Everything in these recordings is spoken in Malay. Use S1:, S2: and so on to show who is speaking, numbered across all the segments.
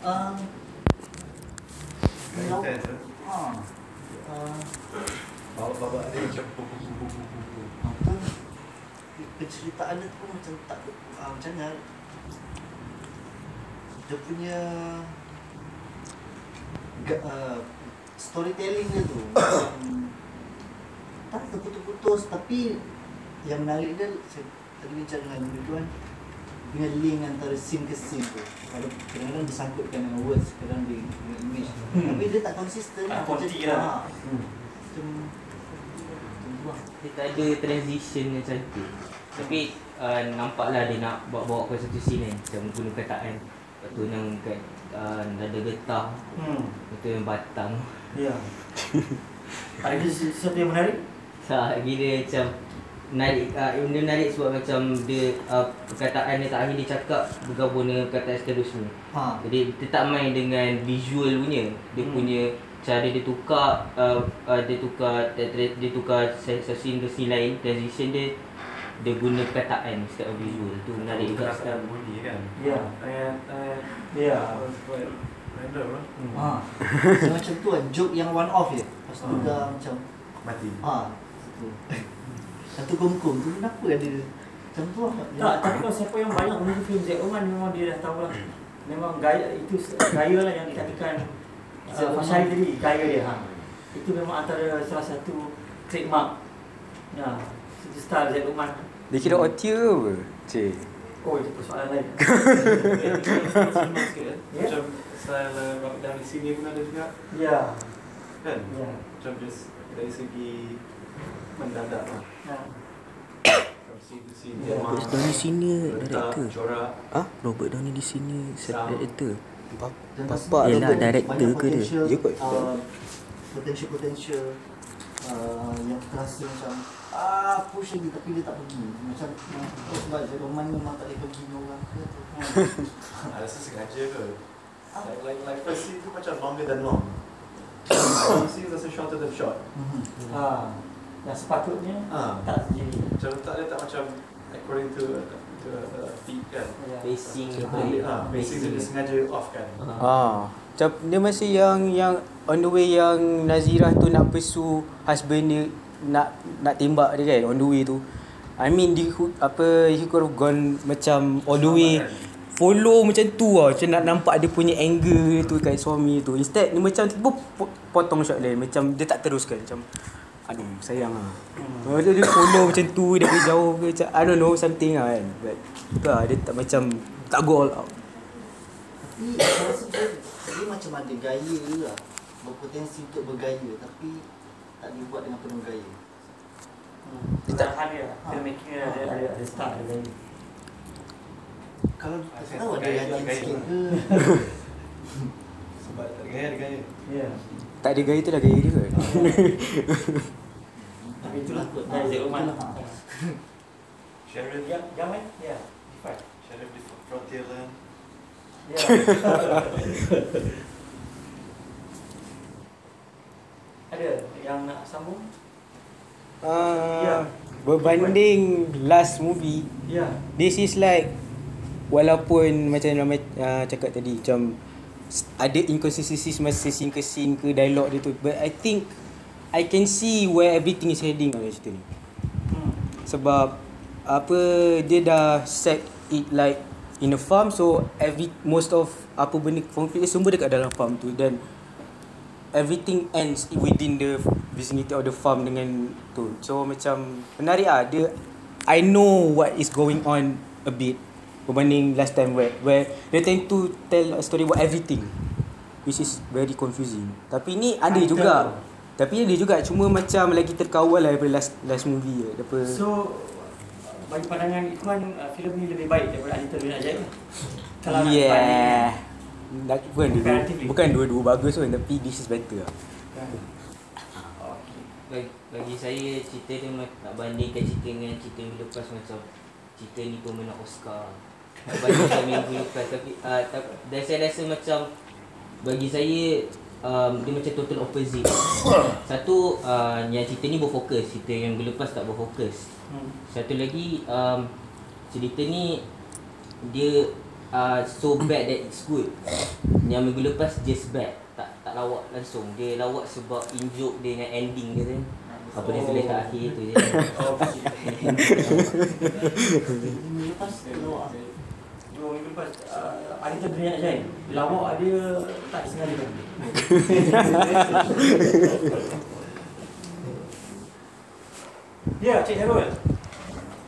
S1: Uh,
S2: intense, eh?
S1: ha. Uh,
S2: Bawa-bawa dia macam pum pum pum pum pum.
S1: apa penceritaan dia tu pun macam tak uh, macam mana dia punya uh, storytelling dia tu macam tak terputus-putus tapi yang menarik dia saya tadi bincang dengan Nuri tu kan punya link antara scene ke scene tu. Kadang- kadang-kadang disangkutkan dengan words kadang di dengan image
S3: Hmm.
S1: tapi dia tak konsisten
S3: Tak
S1: Macam-
S3: konti lah.
S1: ah, macam macam lah.
S4: Dia tak ada transition yang cantik. Tapi uh, nampaklah dia nak bawa-bawa ke satu scene kan. Macam guna kataan Lepas tu yang kat uh, nada getah.
S3: Hmm.
S4: Lepas yang batang.
S3: Ya. Ada sesuatu yang menarik?
S4: Tak gila macam Narik, uh, dia menarik sebab macam dia uh, perkataan dia tak akhir dia cakap bergabung dengan perkataan seterusnya
S1: ha.
S4: Jadi dia tak main dengan visual punya Dia
S3: Hmm.
S4: punya cara dia tukar uh, uh, Dia tukar dia, dia- dia tukar se- se- scene ke lain Transition dia Dia guna perkataan instead of visual Tu menarik juga
S2: Perasaan bunyi kan?
S3: Ya.
S2: Ayat, ayat.
S3: Ya.
S2: Quite Random lah.
S1: Ha. So, macam tu kan joke yang one off je. Lepas tu
S2: Hmm.
S1: dah macam
S2: Mati.
S1: ha satu. Satu kum-kum tu kenapa ada macam tu lah.
S3: Tak, tapi kalau siapa yang banyak menonton film Zack Oman memang dia dah tahu lah. Memang gaya itu gaya lah yang dikatakan uh,
S1: Oman.
S3: Fashari tadi gaya dia ha. Itu memang antara salah satu trademark. Ya, itu style Zack Oman.
S5: Dia kira auteur ke apa? Cik.
S3: Oh, itu persoalan lain. Ya.
S2: Macam style uh, rock dari sini pun ada juga.
S3: Ya.
S2: Kan?
S3: Ya.
S2: Macam just dari segi mendadak lah.
S5: Robert Downey Senior director. Ah, Robert Downey di sini director. Bapak
S1: ada
S5: Yelah,
S1: banyak
S5: director ke dia? Ya kot.
S1: uh, Potential-potential uh, yang terasa macam ah push lagi tapi dia tak pergi macam oh, sebab Zack Roman memang tak boleh pergi dengan orang ke tu
S2: Ah, Rasa sengaja ke?
S1: Ah.
S2: Like, like, like first scene tu macam longer than long. Second scene rasa shorter than short.
S1: Mhm.
S3: Ha. Yang sepatutnya
S2: Ah.
S3: tak terjadi.
S2: Macam letak dia tak macam according to to uh, kan.
S3: Ya.
S4: Pacing
S2: Macam
S4: apa
S2: dia, ah, dia, sengaja off kan.
S5: Ah, macam dia masih yang yang on the way yang Nazirah tu nak pursue husband dia nak nak tembak dia kan on the way tu. I mean dia could- apa he could have gone macam all the way follow macam tu lah Macam nak nampak dia punya angle tu kat suami tu Instead dia macam tiba po- potong shot lain Macam dia tak teruskan Macam Aduh sayang lah hmm. dia, dia follow macam tu Dia pergi jauh ke macam I don't know something lah kan But tu lah dia tak macam Tak go all out
S1: Tapi saya rasa dia, dia macam ada gaya je lah Berpotensi untuk bergaya Tapi tak dibuat dengan penuh gaya
S3: Kesalahan dia. Filmmaking dia ada ada ada start ada gaya.
S1: Kalau tak tahu ada
S2: gaya
S1: yang lain sikit ke
S2: Sebab tak ada gaya, ada gaya.
S3: Ya.
S5: Tak ada gaya tu dah gaya dia kot
S3: Tapi itulah
S1: kot.
S3: dari Zack Oman.
S1: Itulah, ha.
S2: Sharon,
S3: Yang yang lain? Ya. Fine.
S2: Sharon di Frontierland.
S3: Ya. Ada yang nak sambung?
S5: Ah, Berbanding last movie
S3: Ya.
S5: This is like Walaupun macam ramai uh, cakap tadi Macam Ada inconsistencies masa scene ke scene ke dialog dia tu But I think I can see where everything is heading dalam cerita ni
S3: Hmm.
S5: Sebab Apa Dia dah set it like In a farm So every Most of Apa benda Konflik dia semua dekat dalam farm tu Dan Everything ends within the vicinity of the farm dengan tu. So macam menarik ah dia I know what is going on a bit berbanding last time where where they tend to tell a story about everything which is very confusing. Tapi ni ada juga. Tapi ada juga cuma macam lagi terkawal lah daripada last last movie je. Apa
S3: So bagi pandangan Ikhwan uh, filem ni lebih baik daripada Anita bin Ajaib lah. Kalau nak
S5: Yeah. Nak, bukan, dua, bukan dua-dua bagus pun tapi this is better lah.
S3: Okay.
S4: bagi, bagi saya cerita dia ma- nak bandingkan cerita dengan cerita minggu lepas macam cerita ni pemenang Oscar nak bandingkan minggu lepas tapi uh, tak, dan saya rasa macam bagi saya um, dia macam total opposite satu uh, yang cerita ni berfokus cerita yang minggu lepas tak berfokus
S3: Hmm.
S4: satu lagi um, cerita ni dia uh, so bad that it's good. Yang minggu lepas just bad. Tak tak lawak langsung. Dia lawak sebab in joke dia dengan ending dia kan. Apa dia tulis kat akhir tu je.
S3: Minggu lepas keluar. Dua minggu lepas uh, ada tu dunia nak join. Lawak dia tak sengaja kan. Ya, Cik Harul.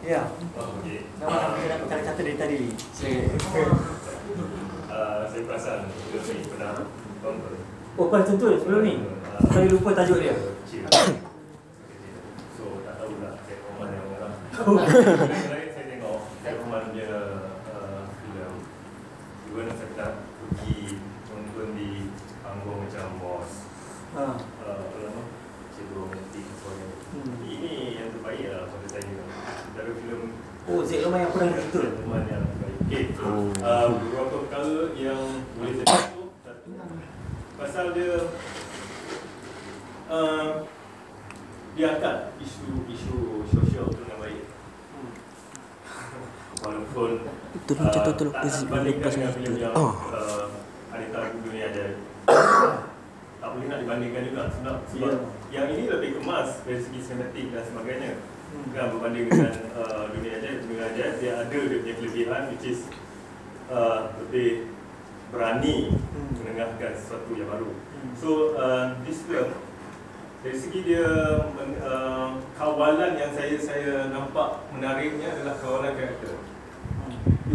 S3: Ya.
S6: Oh, okey.
S3: Nama kita nak kata-kata dari tadi. Saya
S6: Uh, saya perasan ni pernah.
S3: Oh, pas tentu sebelum ni. Saya lupa tajuk dia.
S6: Kecil. So, tak tahulah saya Roman yang orang. Lain saya tengok saya Roman dia uh, filem. Saya pernah pergi nonton di panggung macam Boss.
S3: Ha.
S6: Uh, apa nama? Cikgu romantik sebagainya.
S3: Hmm.
S6: Ini yang terbaik lah pada saya. Antara filem
S3: Oh, Zek Lomai yang pernah betul.
S6: teman yang terbaik. Okay, so uh, beberapa perkara yang boleh saya sentuh satu pasal dia uh, dia angkat isu-isu sosial tu dengan baik. Walaupun
S5: Tolong
S6: uh,
S5: cakap tolong lepas ni.
S6: filem yang
S5: Oh.
S6: uh, Anita Dunia Ajaib. tak boleh nak dibandingkan juga sebab, sebab yang ini lebih kemas dari segi sinematik dan sebagainya kan berbanding dengan uh, dunia ajaib dunia ajaib dia ada dia punya kelebihan which is uh, lebih berani
S3: Hmm.
S6: menengahkan sesuatu yang baru
S3: Hmm.
S6: so uh, this film dari segi dia uh, kawalan yang saya saya nampak menariknya adalah kawalan karakter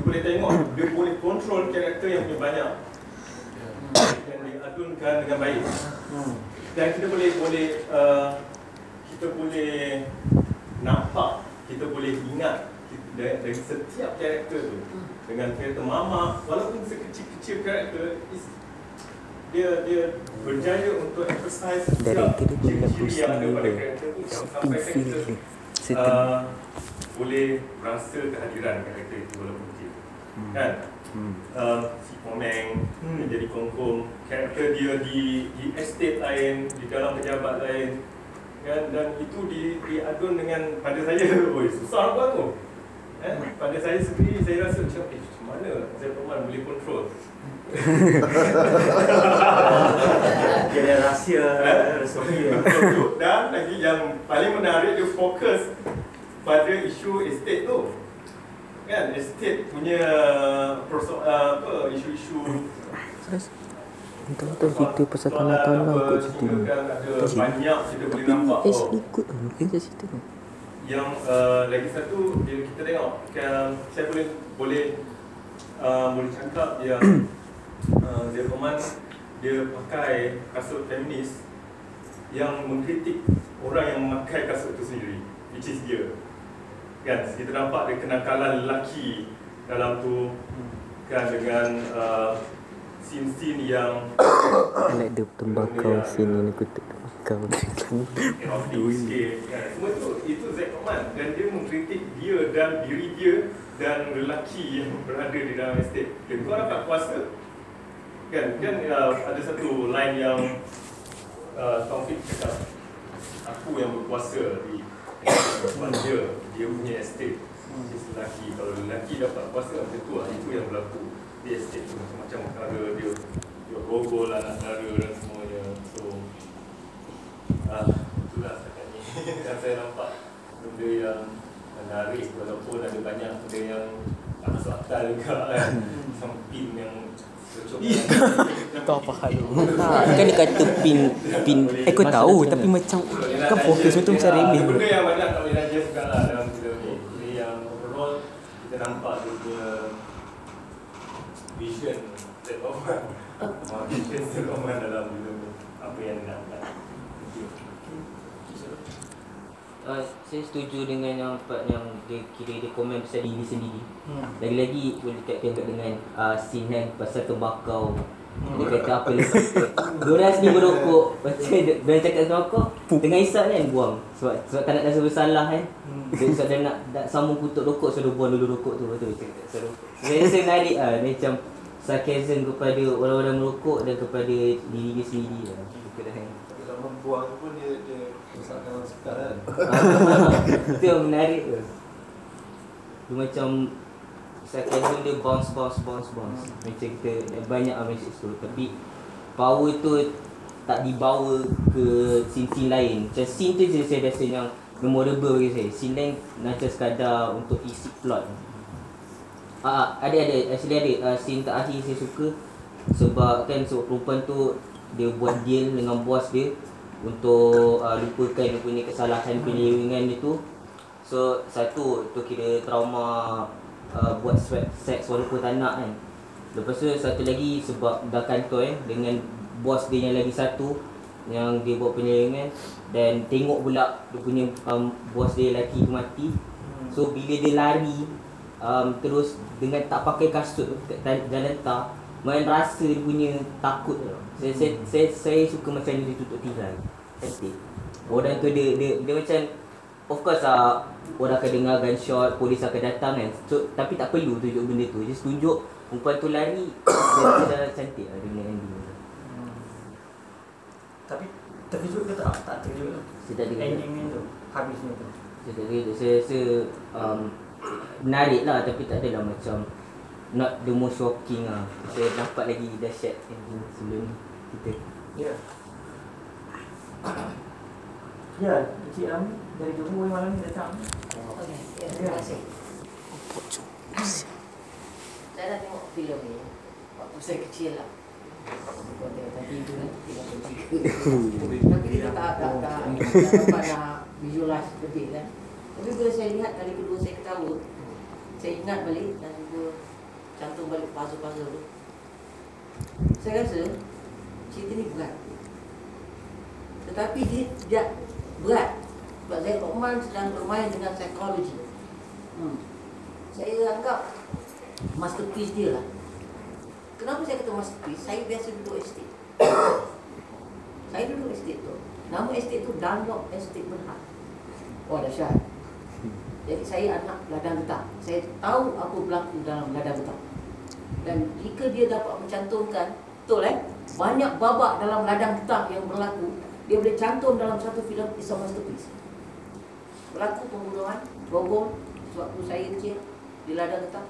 S6: boleh tengok dia boleh kontrol karakter yang punya banyak. Dan diadunkan dengan baik.
S3: Hmm.
S6: dan kita boleh boleh uh, kita boleh nampak kita boleh ingat kita- dari, dari setiap karakter tu dengan karakter mama walaupun sekecil-kecil karakter is, dia dia berjaya untuk emphasize setiap
S5: dia pun nak
S6: ciri-ciri yang ada pada karakter tu sampai kita
S5: Certain.
S6: uh, boleh rasa kehadiran karakter itu walaupun kecil kan
S5: hmm.
S6: uh, si Komeng
S3: Hmm.
S6: hmm. jadi kongkong karakter dia di di estate lain di dalam pejabat lain kan dan itu di diadun dengan pada saya oi susah apa tu eh pada saya sendiri saya rasa macam eh macam mana saya Roman boleh control
S3: Dia ada rahsia,
S6: Eh? Betul. dan lagi yang paling menarik dia fokus pada isu estate tu kan estate punya perso- uh, apa isu-isu.
S5: Tonton cerita pasal tanah tanah kot ni.
S6: Kan ada banyak kita boleh
S5: Tapi
S6: nampak.
S5: S
S6: oh,
S5: ikut tu
S6: yang uh, lagi satu dia kita tengok kan saya boleh boleh uh, boleh cakap yang uh, dia Roman dia pakai kasut feminis yang mengkritik orang yang memakai kasut itu sendiri which is dia kan kita nampak dia kenakalan lelaki dalam tu kan dengan uh, scene-scene yang
S5: Like the tembakau sini ni kutuk tembakau
S6: kan. Semua tu itu Zack Coman dan dia mengkritik dia dan diri dia dan lelaki yang berada di dalam estate. Dia kau dapat kuasa kan kan uh, ada satu line yang uh, Taufik cakap aku yang berkuasa di sebab dia dia punya estate dia lelaki. Kalau lelaki dapat kuasa macam tu lah itu yang berlaku. Di estate tu macam ada dia dia rogol anak dara dan semuanya. So Ah, itulah setakat ni. Yang saya nampak benda yang menarik walaupun ada banyak benda yang tak masuk akal juga kan. Macam pin yang
S5: Kau apa hal Kan dia kata pin Pin. Eh kau tahu Tapi macam Kan fokus tu macam remeh.
S6: benda yang banyak tak boleh digest juga lah dalam film ni. Yang overall kita nampak dia punya vision Set Roman Vision Set Roman dalam film ni. Apa yang dia nak buat Thank you.
S4: Uh, saya setuju dengan yang part yang dia kira dia komen pasal diri sendiri.
S3: Hmm.
S4: Lagi-lagi boleh kaitkan dengan uh, scene kan pasal tembakau. Dia kata apa lepas Diorang sini berokok. Lepas tu dia dia cakap tembakau Dengan isap kan buang. Sebab sebab tak nak rasa bersalah kan dia, Sebab dia nak, nak sambung kutuk rokok So dia buang dulu rokok tu. Betul dia cakap pasal rokok. Saya rasa menarik lah Dia macam Sarcasm kepada orang-orang merokok Dan kepada diri dia sendiri lah. Dia
S2: Kalau membuang tu pun dia dia kan.
S4: Itu yang menarik tu. Dia macam zone dia bounce bounce bounce bounce. Macam kita ada banyak lah message tu tapi power tu tak dibawa ke scene-scene lain. Macam scene tu je saya rasa yang memorable bagi saya. Scene lain macam sekadar untuk isi plot. Ah, ada ada. Actually ada. Uh, scene terakhir saya suka sebab kan so perempuan tu dia buat deal dengan bos dia untuk uh, lupakan dia punya kesalahan penyelewengan dia tu. So satu tu kira trauma uh, buat seks walaupun tak nak kan. Lepas tu satu lagi sebab dah kantor kan dengan bos dia yang lagi satu yang dia buat penyelewengan dan tengok pula dia punya um, bos dia lelaki tu mati. So bila dia lari um, terus dengan tak pakai kasut jalan tar main rasa dia punya takut tau. Saya, saya, saya, saya suka macam dia tutup tirai. Cantik. Orang tu dia, dia, dia macam Of course lah Orang akan dengar gunshot Polis akan datang kan so, Tapi tak perlu tunjuk benda tu Just tunjuk Perempuan tu lari Dia dah cantik lah Dengan ending tu
S3: Tapi terkejut ke tak? Tak terkejut lah.
S4: Saya tak dengar
S3: Endingnya tu, habisnya tu.
S4: Saya tak dengar Saya rasa um, Menarik lah Tapi tak adalah macam Not the most shocking lah Saya nampak lagi dahsyat Ending sebelum ni Kita
S3: Ya. Ya, Encik Ram dari Johor malam ni datang.
S7: Okey, ya, terima kasih. Saya dah tengok filem ni waktu saya kecil lah. Kau tengok tadi tu kan. Tapi kita tak tak tak tak dapat nak visualize lebih kan. Tapi bila saya lihat kali kedua saya ketawa, saya ingat balik dan juga cantum balik puzzle-puzzle tu. Saya rasa cerita ni berat. Tetapi dia tidak berat. Sebab Zaid Rahman sedang bermain dengan psikologi. Hmm. Saya anggap masterpiece dia lah. Kenapa saya kata masterpiece? Saya biasa duduk estate. saya duduk estate tu. Nama estate tu Dunlop Estate Berhad. Oh dahsyat. Jadi saya anak ladang getah. Saya tahu apa berlaku dalam ladang getah. Dan jika dia dapat mencantumkan, betul eh? Banyak babak dalam ladang getah yang berlaku, dia boleh cantum dalam satu filem is a masterpiece. Berlaku pembunuhan, bogol, sewaktu saya kecil di ladang getah.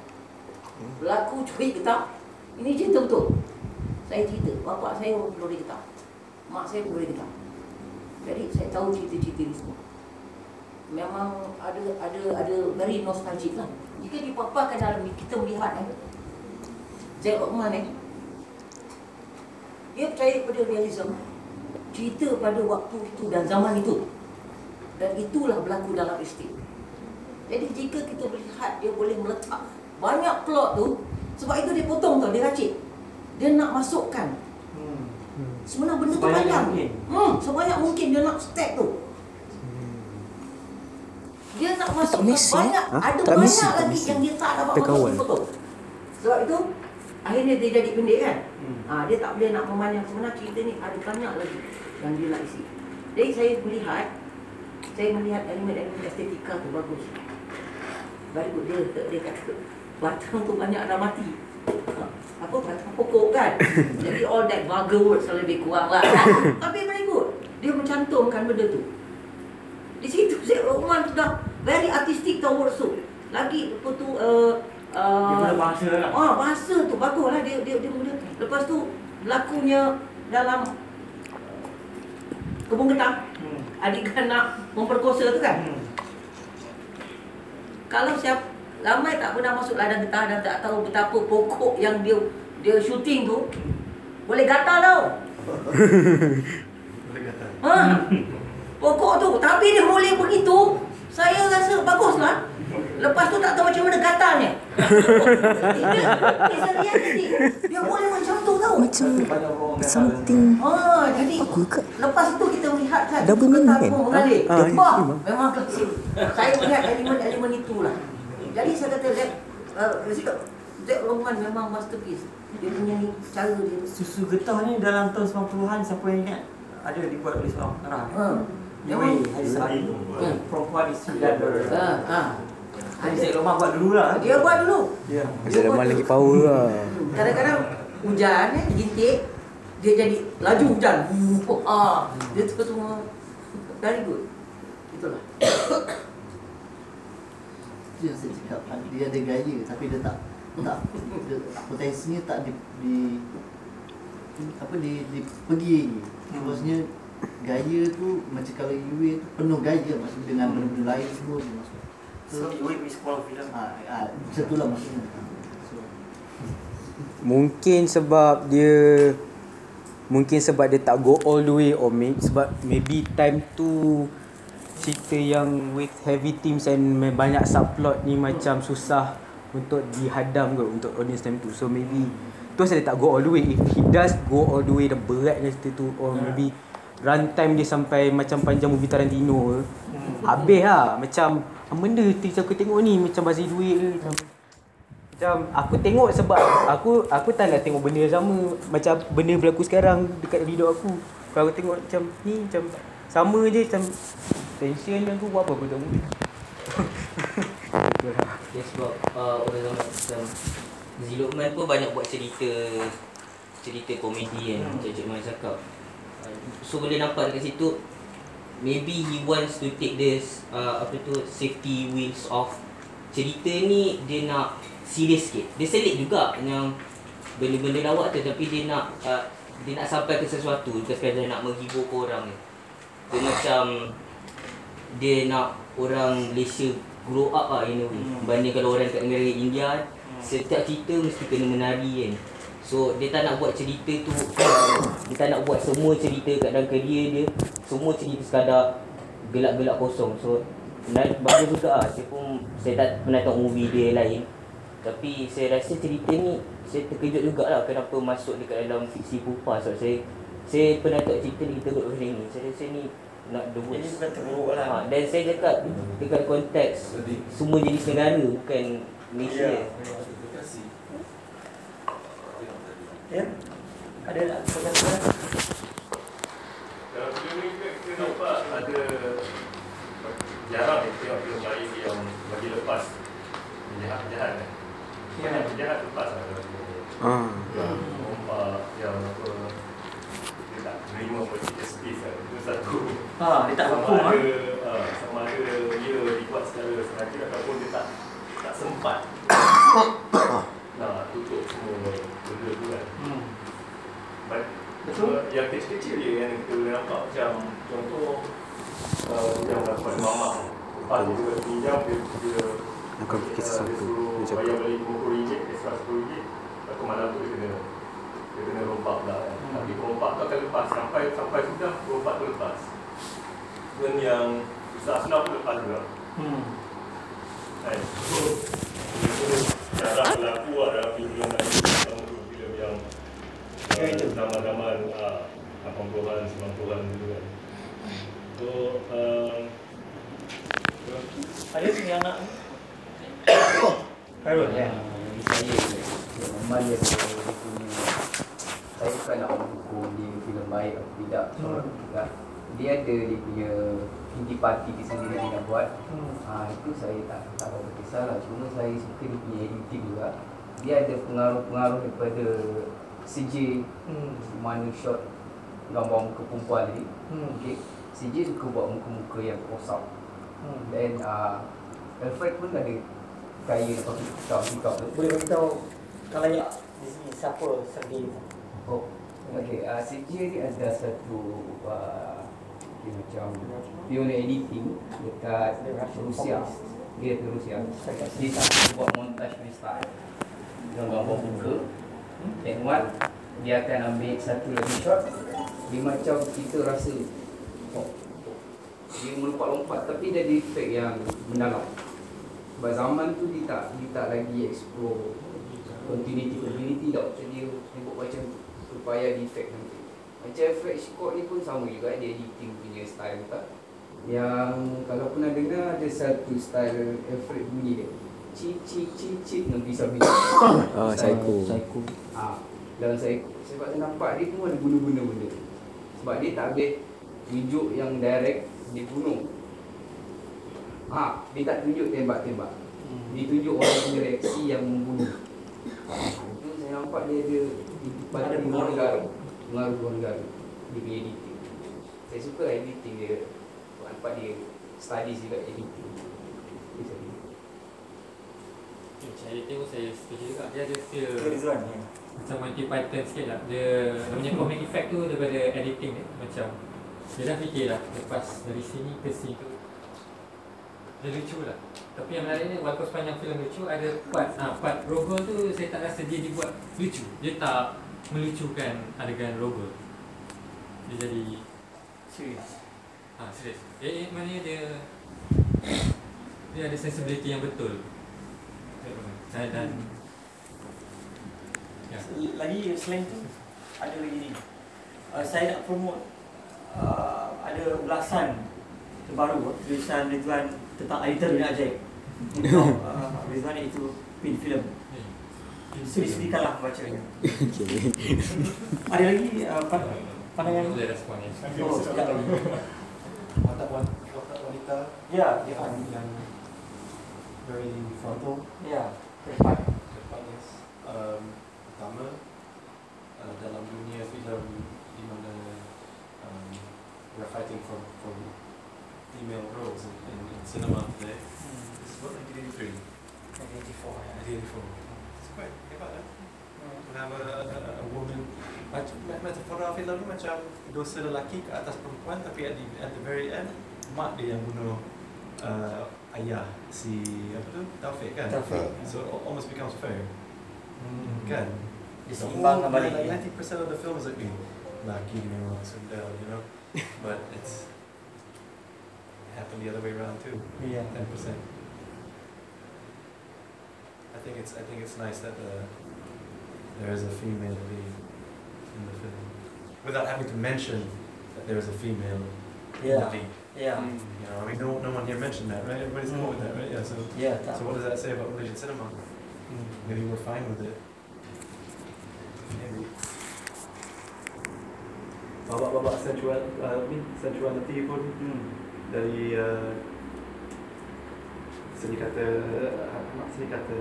S7: Berlaku curi getah. Ini cerita betul. Saya cerita, bapak saya orang peluri getah. Mak saya peluri getah. Jadi saya tahu cerita-cerita ini semua. Memang ada ada ada very nostalgic lah. Jika dipaparkan dalam ni, kita melihat eh, Zaid Rahman eh, dia percaya kepada realism. Cerita pada waktu itu dan zaman itu. Dan itulah berlaku dalam estate. Jadi jika kita melihat dia boleh meletak banyak plot tu sebab itu dia potong tau dia racik. Dia nak masukkan. Sebenarnya benda tu
S3: Sebanyak
S7: panjang.
S3: mungkin.
S7: hmm, sebanyak mungkin dia nak stack tu. Dia nak masukkan banyak
S5: Ha?
S7: ada
S5: Tak
S7: banyak
S5: tak
S7: lagi
S5: Messi.
S7: yang dia tak dapat masuk potong sebab itu akhirnya dia jadi pendek kan
S3: Hmm.
S7: Ha, dia tak boleh nak memanjang sebenarnya cerita ni ada banyak lagi yang dia nak isi. Jadi saya melihat saya melihat elemen-elemen estetika tu bagus. Very good dia dia kata batang tu banyak dah mati. Ha, apa batang pokok kan. Jadi all that vulgar words lebih kurang lah. Tapi very good. Dia mencantumkan benda tu. Di situ saya Roman sudah very artistic tau words tu. Lagi apa tu uh,
S3: Dia
S7: uh,
S3: punya bahasa lah.
S7: Ah, bahasa tu bagus lah dia dia dia mula. Lepas tu lakunya dalam kebun getah
S3: Hmm.
S7: adik nak memperkosa tu kan.
S3: Hmm.
S7: Kalau siap ramai tak pernah masuk ladang getah dan tak tahu betapa pokok yang dia dia shooting tu boleh gatal tau.
S2: Boleh kata.
S7: Ha. Pokok tu tapi dia boleh begitu saya rasa baguslah. Lepas tu tak tahu macam mana gatalnya. dia, boleh macam tu tau.
S5: Macam something
S7: Ah, jadi
S5: Aku ke?
S7: lepas itu kita melihat kan
S5: Double meaning kan?
S7: mengalir.
S5: Ah, ah,
S7: Wah,
S5: ya,
S7: memang klasik. Saya melihat elemen-elemen itulah. Jadi saya kata Zack uh, Zack Roman memang masterpiece. Dia punya ni cara dia.
S3: Susu getah ni dalam tahun 90-an siapa yang ingat? Ada dibuat oleh seorang pengarah.
S7: Ha.
S3: Memang Haji Sa'id.
S7: Hmm.
S3: Perempuan isi dan ber...
S7: Ha, ha.
S3: Sa'id Romah buat dulu lah.
S7: Dia buat dulu.
S3: Ya.
S5: Masa lama lagi power lah
S7: Kadang-kadang hujan eh, gintik dia jadi laju hujan. Ah, dia tu semua very good. Itulah.
S1: Dia saya cakap dia ada gaya tapi dia tak tak potensinya tak di, di apa di, di pergi lagi maksudnya gaya tu macam kalau UA tu penuh gaya maksudnya dengan benda-benda lain semua dia masuk
S8: So, you will be sekolah filem.
S1: ah, ah, macam lah maksudnya. So,
S9: Mungkin sebab dia Mungkin sebab dia tak go all the way Or may, sebab maybe time tu Cerita yang with heavy themes and banyak subplot ni macam susah Untuk dihadam ke untuk audience time tu. So maybe Tu dia tak go all the way. If he does go all the way dah berat dengan cerita tu Or maybe runtime dia sampai macam panjang movie Tarantino. Ke Habis lah Macam "Ah, benda tu aku tengok ni macam bazir duit ke macam macam aku tengok sebab aku aku tak nak tengok benda yang sama macam benda berlaku sekarang dekat hidup aku. Kalau aku tengok macam ni macam sama je macam tension aku buat apa tak boleh.
S4: Dia sebab uh, orang zaman macam Zilukman pun banyak buat cerita cerita komedi kan macam Cik Man cakap. So boleh nampak dekat situ maybe he wants to take this uh, apa tu safety wheels off. Cerita ni dia nak serius sikit. Dia selit juga yang benda-benda lawak tu tapi dia nak uh, dia nak sampai ke sesuatu bukan sekadar nak menghibur orang ni. Dia macam dia nak orang Malaysia grow up lah in a way.
S8: Hmm.
S4: Banding kalau orang kat negara India setiap cerita mesti kena menari kan. So dia tak nak buat cerita tu dia tak nak buat semua cerita kat dalam kerja dia semua cerita sekadar gelak-gelak kosong. So menarik bagus juga lah. Saya pun saya tak pernah tengok movie dia lain. Tapi saya rasa cerita ni saya terkejut jugalah kenapa masuk dekat dalam fiksi pupa sebab saya saya pernah tengok cerita ni buat macam ni. Saya rasa ni nak the
S8: Jadi
S4: worst.
S8: bukan terburuk
S4: Ha,
S8: lah.
S4: dan saya cakap dekat konteks semua jenis negara bukan Malaysia.
S8: Ya. Ya? Ada nak kata
S6: Dalam film ni kita, nampak ada jarang ni tengok film lain yang bagi lepas jahat-jahat kan. Banyak penjahat lepas lah dalam film ni.
S9: Ah.
S6: Yang rompak, yang apa dia tak terima political space kan. Itu satu.
S8: Ha, dia tak
S6: sama
S8: hukum ah.
S6: ada, ah, sama ada dia dibuat secara sengaja ataupun dia tak tak sempat nak tutup semua tu kan.
S8: Hmm.
S6: But,
S8: Betul.
S6: uh, yang kecil-kecil je yang kita boleh nampak macam contoh uh, yang dapat mamak lepas dia juga pinjam dia dia
S9: Nak kau fikir
S6: uh,
S9: sesuatu.
S6: dia suruh bayar balik RM50 extra RM10 lepas tu malam tu dia kena dia kena rompak pula kan
S8: Hmm.
S6: tapi rompak tu akan lepas sampai sampai sudah rompak tu lepas dan yang Ustaz Asnaf pun lepas juga
S8: Hmm.
S6: kan so itu cara berlaku lah dalam filem lain terutama filem yang
S8: Ya, itu.
S6: zaman-zaman uh, 80-an, 90-an dulu kan. So, um,
S8: Ada punya anak ni? Harun ya.
S9: Bagi saya Normal dia dia punya Saya bukan nak mendukung dia filem baik atau tidak
S8: Hmm.
S9: Dia ada dia punya intipati dia sendiri yang dia nak buat
S8: Hmm.
S9: Ah itu saya tak tak apa kisah lah. Cuma saya suka dia punya editing juga. Dia ada pengaruh-pengaruh daripada CJ
S8: Hmm.
S9: mana shot gambar muka perempuan tadi.
S8: Hmm.
S9: Okay. CJ suka buat muka-muka yang up.
S8: Hmm.
S9: Then uh, Alfred pun ada gaya nak pakai hikau hikau tu.
S8: Boleh beritahu kalau ya di sini siapa serdi tu?
S9: Oh. Okay, uh, CJ ni ada satu uh, dia macam pionir editing dekat Rusia. Dia ke Rusia. Dia tak buat montage punya style Dengan gambar muka Then what Dia akan ambil satu lagi shot Dia macam kita rasa oh, Dia melompat-lompat Tapi dia ada efek yang mendalam Sebab zaman tu dia tak Dia tak lagi explore Continuity Continuity tak macam dia Tengok macam Supaya ada efek nanti Macam efek Scott ni pun sama juga Dia editing punya style tak yang kalau pernah dengar ada satu style Alfred bunyi dia. Cik cik cik cik dengan pisau.
S5: Oh, psycho.
S9: Psycho. Ah, dalam psycho. Sebab saya nampak dia pun ada guna-guna benda. Sebab dia tak habis tunjuk yang direct dia bunuh. Ah, dia tak tunjuk tembak-tembak. Dia tunjuk orang punya reaksi yang membunuh. Itu saya nampak dia ada
S8: Ada
S9: ada
S8: pengaruh.
S9: pengaruh negara. Pengaruh negara. Dia punya editing. Saya suka editing dia. Nampak dia studies juga editing. Dia jadi.
S3: editing pun saya setuju juga Dia ada feel
S5: Rizwan ya.
S3: macam Monty Python sikit lah Dia, dia punya comic effect tu daripada editing dia Macam Dia dah fikir lah lepas dari sini ke sini tu Dia lucu lah Tapi yang menarik ni walaupun sepanjang filem lucu Ada part, ah, part Rogol tu saya tak rasa dia dibuat lucu Dia tak melucukan adegan Rogol Dia jadi
S5: Serius.
S3: Ah, serius. Eh, eh maknanya dia dia ada sensibility yang betul. Saya dan ya.
S5: Lagi selain tu ada lagi ni. Uh, saya nak promote uh, ada ulasan terbaru tulisan Rizwan tentang editor dunia ajaib. Uh, Rizwan itu pin filem. Sedih-sedihkanlah membacanya. ada lagi uh, pa- pandangan
S3: Boleh respon ya.
S5: Oh, sekejap lagi.
S2: Watak wan- watak wanita
S5: Ya, ya.
S2: yang yang very frontal.
S5: Ya, tepat.
S2: Depan yes. Um, pertama uh, dalam dunia filem di mana um, we're fighting for for female roles in, in, in cinema today. This is what 1983. 1984. It's quite hebat eh? To have a, a, a woman macam metaphor filem ni macam dosa lelaki ke atas perempuan tapi at the, at the very end mak dia yang bunuh uh, ayah si apa tu Taufik kan
S5: Taufik.
S2: so it almost becomes fair
S5: Hmm.
S2: kan
S5: Diseimbangkan balik.
S2: like
S5: ya.
S2: 90% of the film is like lelaki dia memang sundel you know but it's happened the other way around too
S5: yeah
S2: 10% I think it's I think it's nice that uh, there is a female lead in the film without having to mention that there is a female
S5: Yeah.
S2: lead.
S5: Ya.
S2: You know, I mean, no, no one here mentioned that, right? Everybody's cool with that, right? Yeah. So,
S5: Ya, tak.
S2: so what does that say about Malaysian cinema? Maybe we're fine with it. Maybe. Babak-babak sensual, uh, ni sensuality pun
S5: Hmm.
S2: dari uh, seni kata uh, mak seni kata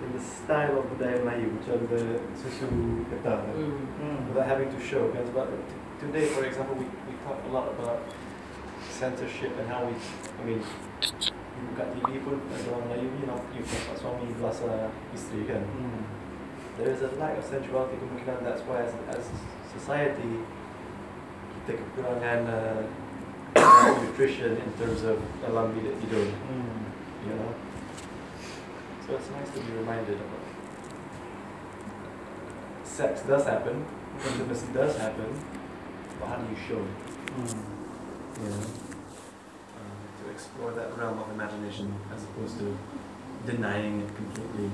S2: in the style of budaya Melayu macam the susu ketan
S5: Hmm.
S2: without having to show kan sebab today for example we, we talk a lot about censorship and how we I mean you buka TV pun orang Melayu ni you nampak suami belasah isteri kan
S5: Hmm.
S2: there is a lack of sensuality kemungkinan that's why as, as society kita kekurangan uh, nutrition in terms of dalam bilik tidur
S5: Hmm.
S2: you know so it's nice to be reminded of it. sex does happen intimacy does happen but how do you show it
S5: Hmm.
S2: you know explore that realm of imagination as opposed to denying it completely.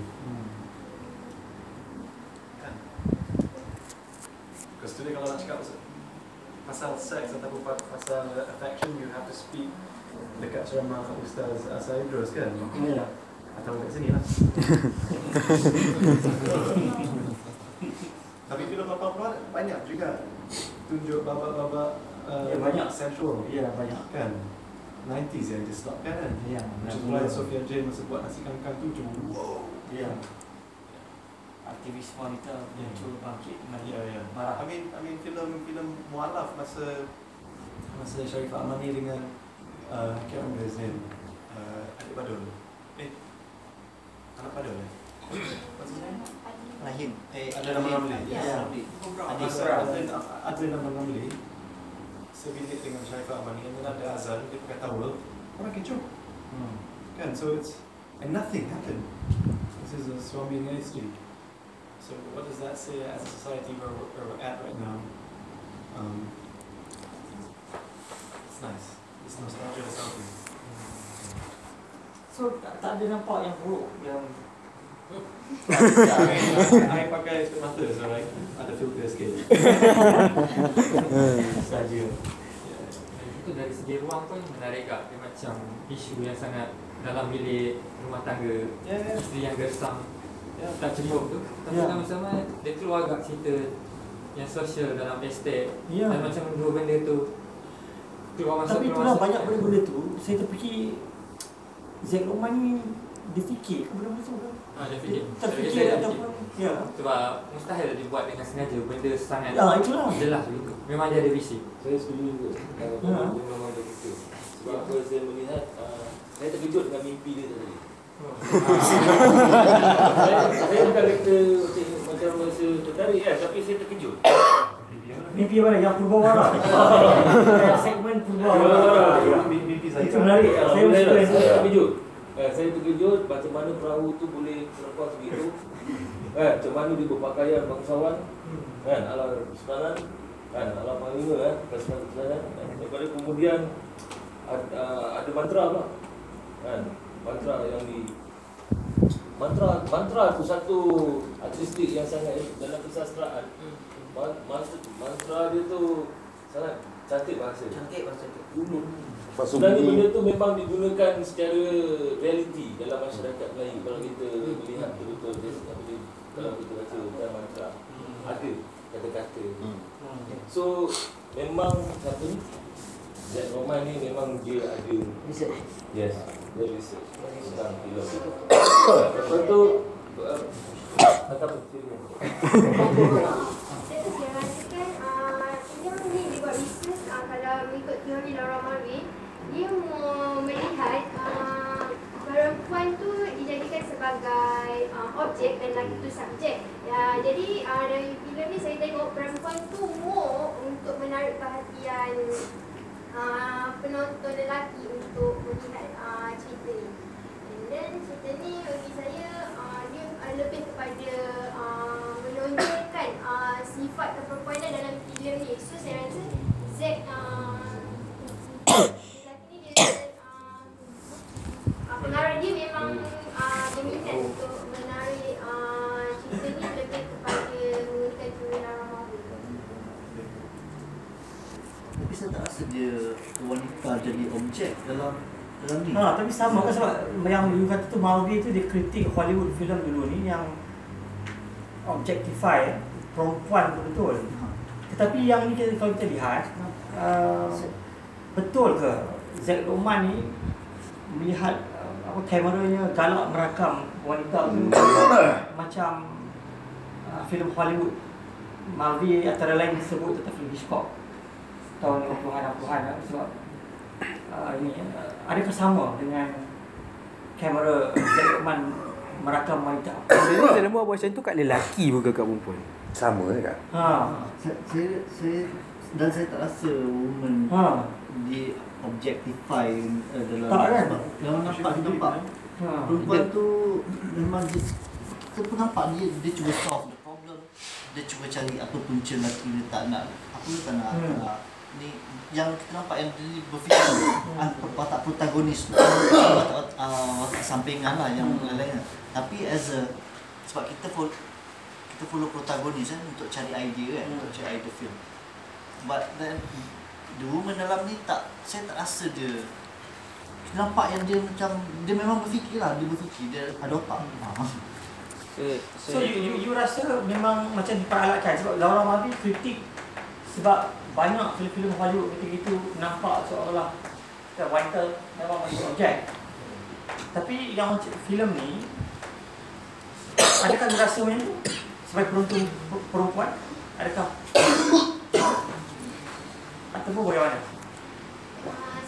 S2: Because today kalau nak cakap pasal- pasal seks ataupun pa- pasal affection, you have to speak dekat ceramah Ustaz Asa Idrus kan?
S5: Ya.
S2: Atau kat sini lah. Tapi filem 80 banyak juga tunjuk babak-babak uh,
S5: Ya, banyak.
S2: sensual
S5: Ya, banyak.
S2: kan? 90s yang disebabkan kan?
S5: Ya.
S2: Which is why Sophia Jane masa buat nasi kangkang tu macam wow.
S5: Ya. Aktivis wanita muncul bangkit kembali.
S2: Ya, ya.
S5: Marah.
S2: I mean, I mean filem-filem mualaf masa masa Sharifah Amani dengan uh, I can't remember his name. Uh, adik Badul. Eh, anak Badul eh? What's his name?
S1: Rahim. Eh,
S2: Ada nama Ramli.
S1: Ya. Ramli.
S2: Adik
S1: Adra.
S2: ada, ada nama Ramli. Sebilik dengan Sharifah Amani and then ada Azan, dia pakai towel. Orang kecoh.
S5: Hmm.
S2: Kan, so it's, and nothing happened. This is a suami dengan isteri. So what does that say as a society where we're, where we're at right now? Um, it's nice. It's nostalgia or something.
S5: So tak, tak ada nampak yang buruk yang
S2: Pakai mata ada filter sikit.
S5: saja.
S2: Yeah.
S3: Itu dari segi ruang pun menarik kak Dia macam isu yang sangat dalam bilik rumah tangga
S2: Yeah, yeah.
S3: Isteri yang gersam
S2: Yeah.
S3: tak cembuh tu Tapi
S5: Ya.
S3: sama-sama dia keluar agak cerita yang sosial dalam estate
S5: Ya.
S3: Dan macam dua benda tu keluar masuk
S5: Tapi itulah banyak benda-benda tu saya terfikir Zack Roman ni dia fikir ke benda tu ke?
S3: Ah, dia
S5: Dia
S3: fikir
S5: terfikir
S3: fikir.
S5: ataupun ya.
S3: Sebab mustahil dibuat dengan sengaja benda sangat
S5: Ya, itulah.
S3: jelas gitu Memang dia ada visi
S10: Saya setuju juga Kalau
S5: Ha.
S10: dia memang begitu Sebab apa saya melihat uh, Saya terkejut dengan mimpi dia tadi saya, saya bukan kata macam, rasa tertarik kan, tapi saya terkejut.
S8: Mimpi mana? Yang Purbawara. Eh, Segmen Purbawara.
S2: Mimpi saya.
S8: Itu menarik. Saya suka
S10: saya terkejut. Eh, saya terkejut macam mana perahu tu boleh terlepas begitu. Eh, macam mana dia berpakaian bangsawan. Kan, ala Kesultanan. Kan, ala Panglima kan, Kesultanan Kesultanan. Eh, Daripada kemudian ada, ada mantra pula. Kan, mantra yang di mantra mantra tu satu artistik yang sangat dalam kesastraan. Man- Mantra, mantra dia tu sangat cantik bahasa.
S7: Cantik bahasa tu.
S10: Dulu Sebenarnya benda tu memang digunakan secara realiti dalam masyarakat Melayu kalau kita melihat betul-betul dia apa dia kalau kita baca dalam mantra ada kata-kata. So memang satu ni Zack Roman ni memang dia ada
S7: Research.
S10: yes dia research tentang filem. Lepas tu uh, kata apa filem?
S11: Saya saya rasakan uh, yang ni dia buat research uh, kalau mengikut teori Laura Marvin dia mau melihat uh, perempuan tu dijadikan sebagai uh, objek dan lelaki tu subjek. Ya, jadi uh, dari filem ni saya tengok perempuan tu mau untuk menarik perhatian uh, penonton lelaki untuk melihat uh, cerita ni. And then cerita ni bagi saya uh, dia uh, lebih kepada uh, menonjolkan uh, sifat keperempuanan dalam filem ni. So saya rasa Zack uh,
S1: Tapi saya tak rasa dia wanita jadi objek dalam dalam ni.
S8: Ha, tapi sama kan sebab yang you kata tu Malvi tu dia kritik Hollywood film dulu ni yang objectify perempuan betul. Tetapi yang ni kita, kalau kita lihat uh, betul ke Zack Roman ni melihat uh, apa kameranya galak merakam wanita tu macam uh, filem Hollywood Malvi antara lain disebut tentang film Hitchcock tahun 50-an 60-an kan, sebab uh, ini uh, adakah sama dengan kamera Zack Roman merakam wanita
S5: Sebenarnya dalam buat macam tu kat lelaki bukan kat perempuan.
S12: Sama ke tak?
S8: ha
S1: Saya, saya, saya dan saya tak rasa woman
S8: ha
S1: di objectify uh, dalam
S8: Tak kan?
S1: sebab yang nampak nampak
S8: ha
S1: perempuan tu memang dia kita pun nampak dia dia cuba solve the problem dia cuba cari apa punca lelaki dia tak nak apa dia tak nak,
S8: Hmm.
S1: tak nak ni yang kita nampak yang dia berfikir ah, watak protagonis tu watak, uh, watak sampingan lah yang
S8: Hmm.
S1: lain tapi as a sebab kita follow kita follow protagonis kan untuk cari idea kan
S8: Hmm.
S1: untuk cari idea film but then the woman dalam ni tak saya tak rasa dia kita nampak yang dia macam dia memang berfikir lah dia berfikir dia ada otak ha.
S4: So,
S8: So you, you, you rasa memang macam diperalatkan sebab Laura Marvin kritik sebab banyak filem-filem Hollywood ketika itu nampak seolah-olah kan, wanita memang masih objek. Tapi yang macam filem ni adakah rasa macam tu? Sebagai penonton per- perempuan adakah ataupun bagaimana?
S11: Dia macam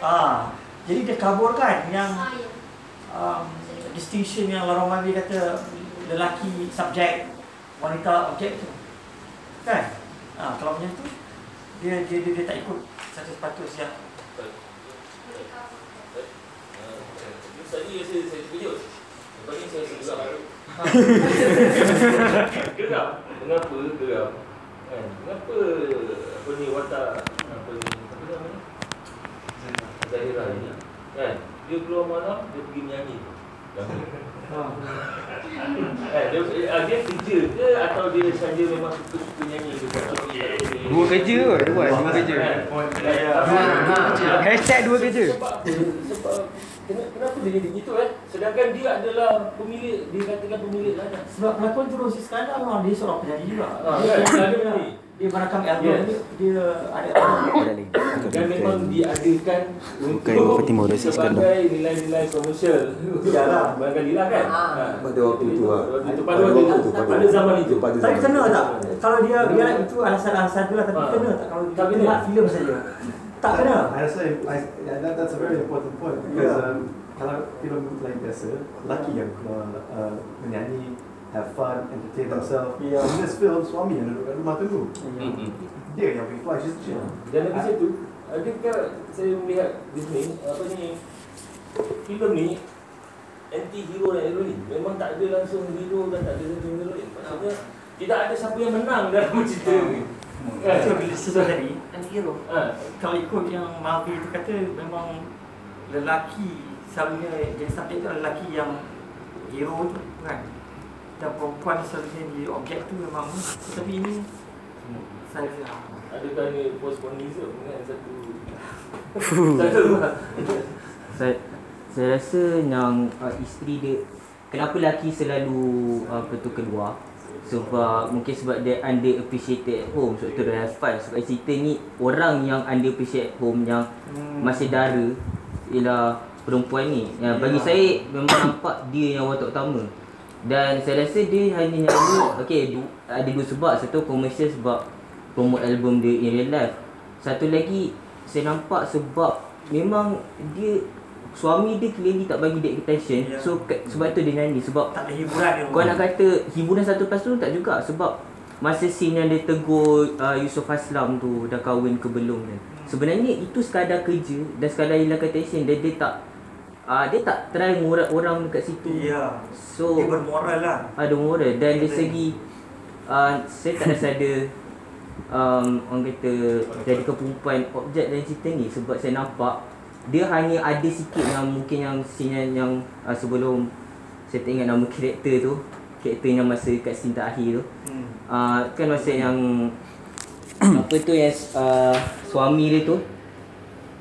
S8: Ah, jadi dia kaburkan yang
S11: Ah, ya.
S8: um, distinction yang Laura Marvin kata lelaki subjek, wanita objek tu. Kan? Ha, kalau macam tu dia dia dia, dia tak ikut satu sepatutnya yang
S10: tadi saya saya ni saya rasa geram. geram. Mengapa geram? Kan? Mengapa apa ni watak apa ni apa namanya? Zahira ini. Kan? Dia keluar malam dia pergi menyanyi.
S8: Ha.
S10: Eh, dia, dia kerja ke atau dia saja memang suka-suka nyanyi ke?
S5: Dua kerja dia buat, dua kerja.
S8: Ya.
S10: Ah,
S5: Hashtag dua kerja.
S10: Sebab kenapa, dia jadi gitu eh? Sedangkan dia adalah pemilik, dia katakan pemilik ladang.
S8: Sebab pelakon tu Rosi Skandar memang dia seorang penyanyi juga. Dia penyanyi. Dia merakam album
S10: Yes.
S8: ni dia ada.
S10: Dan memang diadakan untuk
S5: Fatimah
S10: sebagai nilai-nilai komersial.
S8: Iyalah.
S10: Barangkali lah kan.
S7: Ah.
S10: Ha.
S12: Pada waktu itu lah.
S10: Itu pada waktu itu. Pada zaman itu.
S8: Tapi
S12: zaman
S8: kena
S12: itu.
S8: tak kalau dia dia itu alasan-alasan tu lah tapi
S10: Ah.
S8: kena tak kalau kita
S10: kena.
S8: nak filem saja tak kena
S2: I rasa that, that's a very important point because
S8: Yeah.
S2: um, kalau filem lain biasa, lelaki yang uh, menyanyi, have fun, entertain themselves.
S8: Yeah.
S2: In this film, suami yang duduk kat rumah tunggu.
S10: Mm-mm.
S2: Dia yang pergi flash, isn't she?
S10: Dan lagi satu, adakah saya melihat di sini apa ni filem ni anti hero dan heroin. Memang tak ada langsung hero dan tak ada langsung heroin. Maksudnya tidak ada siapa yang menang dalam cerita ni. Kan?
S8: Itu bila sesuai tadi
S7: And hero.
S10: Ha.
S8: kalau ikut yang Marvel tu kata memang lelaki selalunya jadi subjek tu lelaki yang hero tu kan dan perempuan selalunya jadi objek tu memang. Tapi ini saya rasa
S10: Adakah ni postmodernism kan satu? Satu
S4: saya saya rasa yang uh, isteri dia kenapa lelaki selalu uh, apa tu keluar? Sebab mungkin sebab dia under appreciated at home. Sebab tu dia have fun sebab cerita ni orang yang under appreciated at home yang
S8: hmm.
S4: masih dara ialah perempuan ni. Yang bagi
S8: Ya.
S4: saya memang nampak dia yang watak utama dan saya rasa dia hanya nyanyi okey du, ada dua sebab. Satu komersial sebab promote album dia in real life. Satu lagi saya nampak sebab memang dia suami dia clearly tak bagi dia attention.
S8: Ya.
S4: so ke, sebab tu dia nyanyi sebab
S8: tak ada hiburan dia.
S4: kau nak kata hiburan satu lepas tu tak juga. Sebab masa scene yang dia tegur uh, Yusof Aslam tu dah kahwin ke belum kan. Sebenarnya itu sekadar kerja dan sekadar hilangkan attention. Dan dia tak uh, dia tak try ngurat orang dekat situ.
S8: ya.
S4: So
S8: dia bermoral lah.
S4: ada moral. Dan dari segi uh, saya tak rasa ada um, orang kata jadikan perempuan objek dalam cerita ni sebab saya nampak dia hanya ada sikit yang mungkin yang scene yang, yang uh, sebelum saya tak ingat nama karakter tu karakter yang masa kat scene terakhir tu.
S8: Hmm.
S4: uh, kan masa yang apa tu yang uh, suami dia tu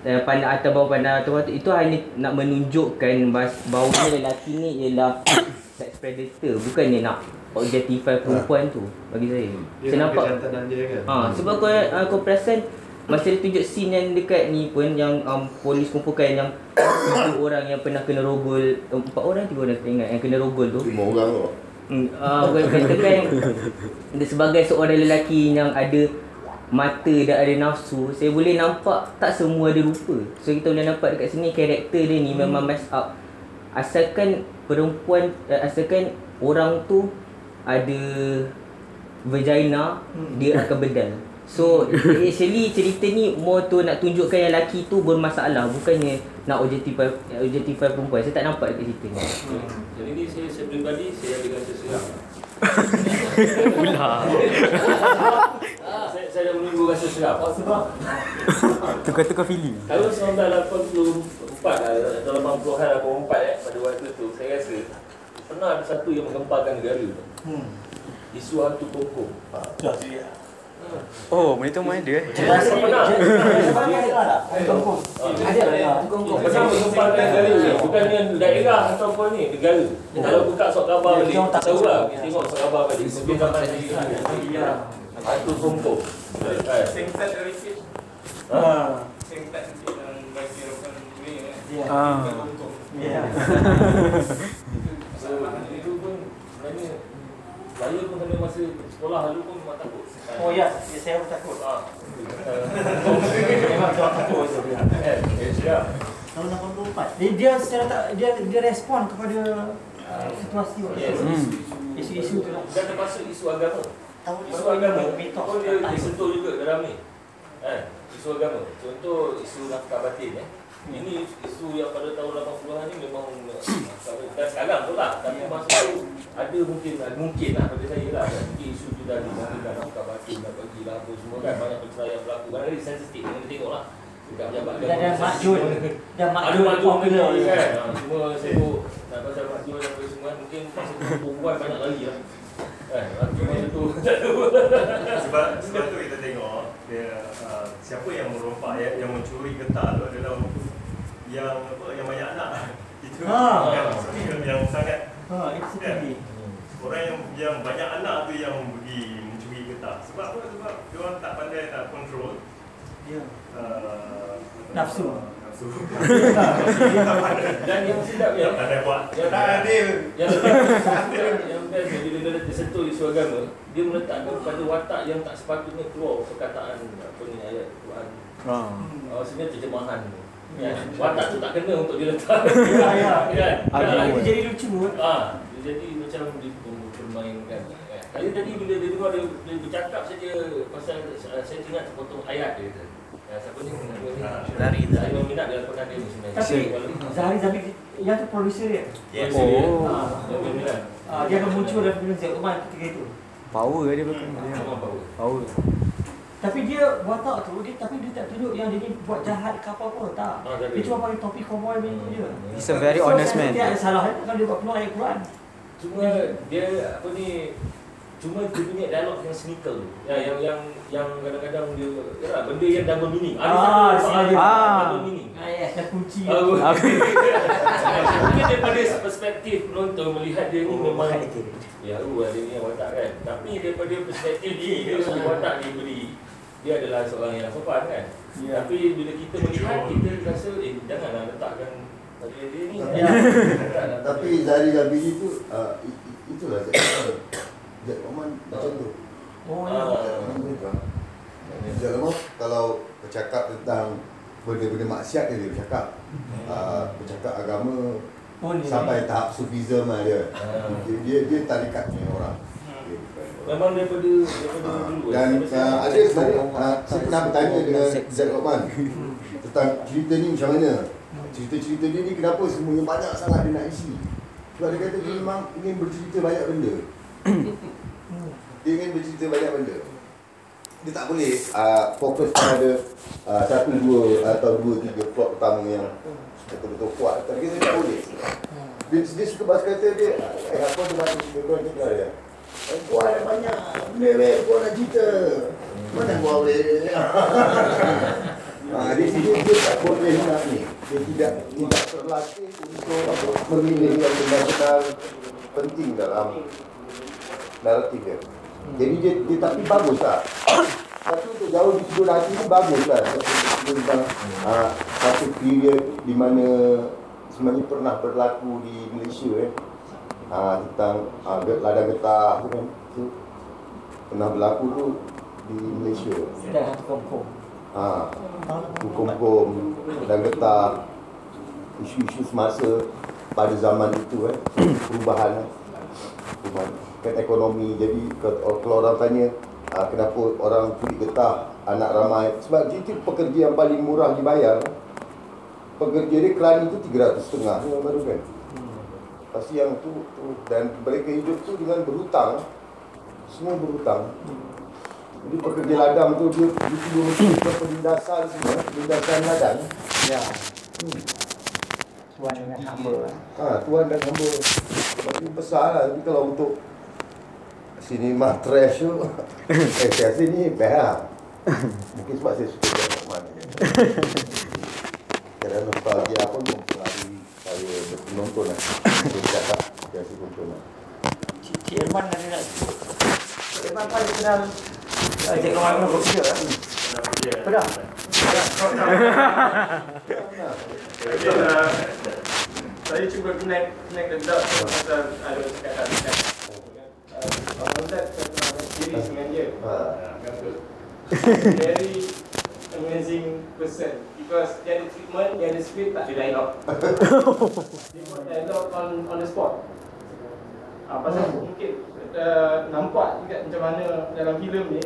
S4: uh, pandang atas bawah pandang atas bawah tu itu hanya nak menunjukkan bas- bahawa lelaki ni ialah sex predator bukannya nak objectify perempuan tu bagi saya
S2: Dia
S4: saya
S2: nak
S4: nampak
S2: dia kan.
S4: ha, sebab kau uh, kau perasan masa dia tunjuk scene yang dekat ni pun yang um, polis kumpulkan yang tiga orang yang pernah kena rogol um, empat orang tiga orang tak ingat yang kena rogol tu
S12: Lima orang tu.
S4: Hmm, uh, katakan dia sebagai seorang lelaki yang ada mata dan ada nafsu, saya boleh nampak tak semua ada rupa. So kita boleh nampak dekat sini karakter dia ni memang mess up. Asalkan perempuan uh, asalkan orang tu ada vagina, dia akan bedal. So actually cerita ni more tu nak tunjukkan yang lelaki tu bermasalah bukannya nak objectify objectify perempuan. Saya tak nampak dekat cerita ni.
S10: Jadi ni saya, saya pribadi saya ada rasa seram.
S5: Pula.
S10: dah menunggu rasa seram. Sebab
S5: Tukar-tukar feeling.
S10: kalau 1984 lah, atau 80-an 84 eh, pada waktu tu saya rasa pernah ada satu yang menggemparkan negara.
S8: Hmm.
S10: Isu hantu pokok.
S8: Ya, ya.
S5: Oh, benda tu mana ada eh?
S10: Rasa pernah.
S7: Ada lah. Kongkong.
S10: Pernah menggemparkan negara ni. Bukannya daerah ataupun ni, negara. Kalau buka sok khabar balik, tahu lah. Tengok sok khabar balik. Mungkin zaman pokok. Kan?
S13: Singkat dari sikit
S8: Ah.
S13: Singkat sikit yang bagi rekan ni eh.
S8: Ya.
S5: Ah.
S13: Untung
S8: Ya.
S10: Itu pun sebenarnya saya pun kena masa sekolah dulu pun memang takut.
S8: Oh ya, ya saya pun takut.
S10: Ah.
S8: Memang takut tu.
S10: Eh, eh, siap.
S1: Tahun 84.
S8: Dia, dia secara tak dia dia respon kepada uh, situasi waktu
S10: Yes.
S5: Hmm.
S8: Isu-isu tu lah.
S10: Dan termasuk isu agama.
S1: Tahun
S10: Isu
S1: 84.
S10: agama
S8: mitos.
S10: pun dia disentuh juga dalam ni. Eh, isu agama. Contoh isu nafkah batin eh. Ini isu yang pada tahun 80-an ni memang dan sekarang tu lah. Tapi masa tu ada mungkin mungkin lah pada saya lah. Mungkin isu tu dah dimakan nafkah batin dah bagi lah apa semua kan. Banyak perceraian berlaku. Kadang-kadang sensitif. Kita tengok lah. Dekat pejabat
S8: Dan dan Mak Jun. Dan Mak
S10: ada
S8: Jun
S10: maju
S8: popular kan.
S10: kan. Ha, semua sibuk nak pasal maju dan semua mungkin masa tu perempuan banyak lagi lah. Kan, maju masa tu tak tahu.
S6: sebab sebab tu kita tengok dia uh, siapa yang merompak yang, yang mencuri getah tu adalah yang apa yang banyak anak itu
S8: Ha.
S6: yang, yang, yang sangat
S8: Ha, itu tadi.
S6: orang yang yang banyak anak tu yang pergi mencuri tak. Sebab apa? Sebab dia orang tak pandai nak control
S8: Ya.
S6: uh,
S8: Nafsu.
S10: Dan yang sedap ya.
S6: Tak pandai buat.
S10: Yang
S6: Tak adil.
S10: Yang yang best ni, bila dia disentuh isu agama, dia meletakkan pada watak yang tak sepatutnya keluar perkataan apa ni ayat Quran.
S5: Ah.
S10: Oh, sebenarnya terjemahan ni. Ya, watak tu tak kena untuk dia letak.
S8: Ya, ya.
S10: Kan? Kan?
S8: Itu jadi lucu.
S10: Ah, dia jadi macam dia permainkan. kan. Tadi bila dia dengar dia, dia bercakap saja pasal saya ingat sepotong ayat dia kata. Minat dia sebenarnya.
S8: Tapi Zahri Zahri yang tu producer dia.
S6: Yes.
S5: Oh.
S10: Yang
S8: ah, dia akan muncul dalam filem Zack Oman ketika itu.
S5: Power dia belakang.
S10: Sama power.
S5: Power.
S8: Tapi dia watak tu dia tapi dia tak tunjuk yang dia ni buat jahat ke apa pun tak.
S10: Ah.
S8: Dia cuma pakai topi cowboy macam tu je.
S5: He's a very honest man.
S8: Dia ada salah kalau dia buat penuh ayat Quran.
S10: Cuma dia apa ni cuma dia punya dialog yang cynical tu. Ya, yang yang yang kadang-kadang dia ya lah, benda yang double meaning. Ada
S8: Ah,
S10: satu soal dia
S5: ah.
S10: double meaning.
S8: Ah yes, dan kunci.
S10: Ah,
S8: Ah,
S10: Mungkin daripada perspektif penonton melihat dia ni memang Ya, uh, dia ni yang watak kan. Tapi daripada perspektif dia, dia watak dia beri. Dia adalah seorang yang sopan kan.
S8: Ya.
S10: Tapi bila kita melihat, kita rasa eh janganlah letakkan pada dia ni.
S8: Ya.
S12: Tapi Zahri Zabidi tu uh, itulah Zack Oman. Zack Oman macam tu.
S8: Oh ya.
S10: Ah.
S12: Oman macam Zack Oman kalau bercakap tentang benda-benda maksiat dia, dia bercakap. Uh, bercakap agama
S8: Oh ni.
S12: sampai tahap sufism lah dia.
S10: Ah.
S12: Dia dia, dia punya orang. Dia bukan orang.
S10: Memang daripada daripada
S12: Ah,
S10: dulu.
S12: Dan
S10: Sampai
S12: uh, ada sebenarnya uh, saya pernah bertanya dengan Zack Oman tentang cerita ni macam mana. Cerita-cerita dia ni kenapa semuanya banyak sangat dia nak isi. Sebab dia kata dia memang ingin bercerita banyak benda. Dia ingin bercerita banyak benda. Dia tak boleh uh, fokus pada uh, satu dua atau dua tiga plot utama yang betul-betul kuat. Tapi dia tak boleh. Dia, dia suka bahasa kata dia, eh apa dia nak cerita kau ni dia. Eh, ada banyak benda weh, kau nak cerita. Mana kau boleh? Ah, dia, dia, dia tak boleh nak ni. Dia tidak tidak terlatih untuk memilih yang benar-benar penting dalam naratif dia. Jadi dia, dia tapi bagus tak? Satu untuk jauh di sudut hati ni bagus lah. Satu tentang ah, satu period di mana sebenarnya pernah berlaku di Malaysia eh. Ah, tentang ah, ladang getah tu kan. Tu pernah berlaku tu di Malaysia.
S8: Dan satu kongkong.
S12: Ha, hukum-hukum dan getah isu-isu semasa pada zaman itu eh perubahan eh. perubahan kan ekonomi jadi kalau orang tanya ah, kenapa orang curi getah anak ramai sebab itu pekerja yang paling murah dibayar pekerja dia kerani itu 300 setengah baru kan pasti yang tu, tu dan mereka hidup tu dengan berhutang semua berhutang jadi pekerja ladang tu dia dia buat penindasan semua, penindasan ladang.
S8: Ya.
S12: Hmm.
S8: Tuan dengan hamba.
S12: Ha, tuan dan hamba. Sebab dia besar lah. Tapi kalau untuk sinema trash tu, eh saya rasa ni best lah. Mungkin sebab saya suka tengok mana. Kadang nostalgia pun mempengaruhi saya menonton lah. Saya cakap, saya rasa tonton lah.
S8: Cik Cik Irman ada nak sebut. Cik Irman kan dia kenal uh, Jack Roman pernah bekerja kan? Pernah?
S13: Saya cuba connect connect the dots pasal ada cakap
S12: Ha.
S13: Gambar. Very amazing person because dia ada treatment, dia ada script tak ada dialog. dia buat dialog on on the spot. Ah, pasal mungkin uh, nampak juga macam mana dalam filem ni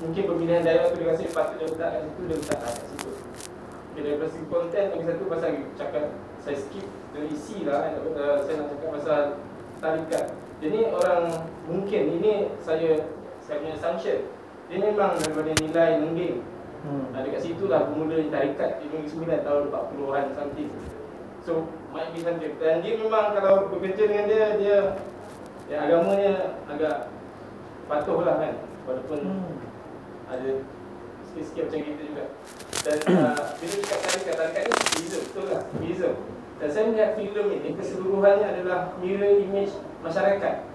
S13: mungkin pemilihan dialog tu dia rasa patut dia letak kat situ dia letak kat situ. Okay, daripada segi konten lagi satu pasal cakap saya skip dari isi lah uh, saya nak cakap pasal tarikat. Jadi orang mungkin ini saya saya punya assumption dia memang daripada nilai nengging
S8: Hmm.
S13: Nah, dekat situ lah bermula tarikat di negeri Sembilan tahun 40-an something. So, might be something. Dan dia memang kalau bekerja dengan dia, dia ya, agamanya agak patuh lah kan. Walaupun
S8: Hmm.
S13: ada sikit-sikit macam kita juga. Dan uh, bila cakap tarikat, tarikat ni Buddhism, betul lah, Buddhism. Dan saya melihat filem ini keseluruhannya adalah mirror image masyarakat.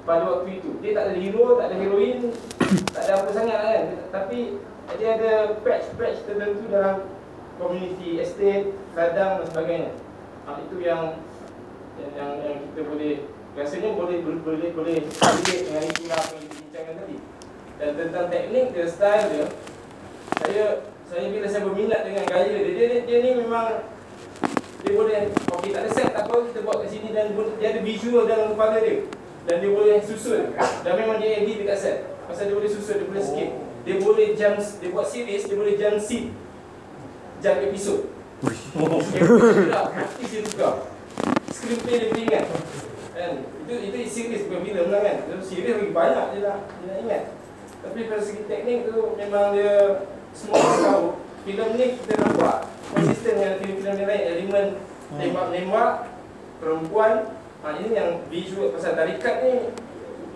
S13: pada waktu itu. Dia tak ada hero, tak ada heroin, tak ada apa sangat kan. Tapi dia ada patch-patch tertentu dalam community estate, ladang dan sebagainya. Ha, itu yang yang, yang, yang kita boleh rasanya boleh boleh boleh, boleh dengan itu lah apa yang kita bincangkan tadi. Dan tentang teknik dia, style dia, saya saya bila saya berminat dengan gaya dia, dia, dia, dia ni memang dia boleh okey tak ada set tak apa kita buat kat sini dan dia ada visual dalam kepala dia. Dan dia boleh susun. Dan memang dia edit dekat set. Pasal dia boleh susun dia boleh skip. Dia boleh jump dia buat series dia boleh jump scene jump episod dia artis dia tukar screenplay dia boleh ingat. Kan? Itu itu series bukan filem lah kan? Itu series lagi banyak dia nak dia nak ingat. Tapi dari segi teknik tu memang dia semua orang tahu. Filem ni kita nampak konsisten dengan filem-filem yang lain elemen tembak-nembak perempuan ha, ini yang visual pasal tarikat ni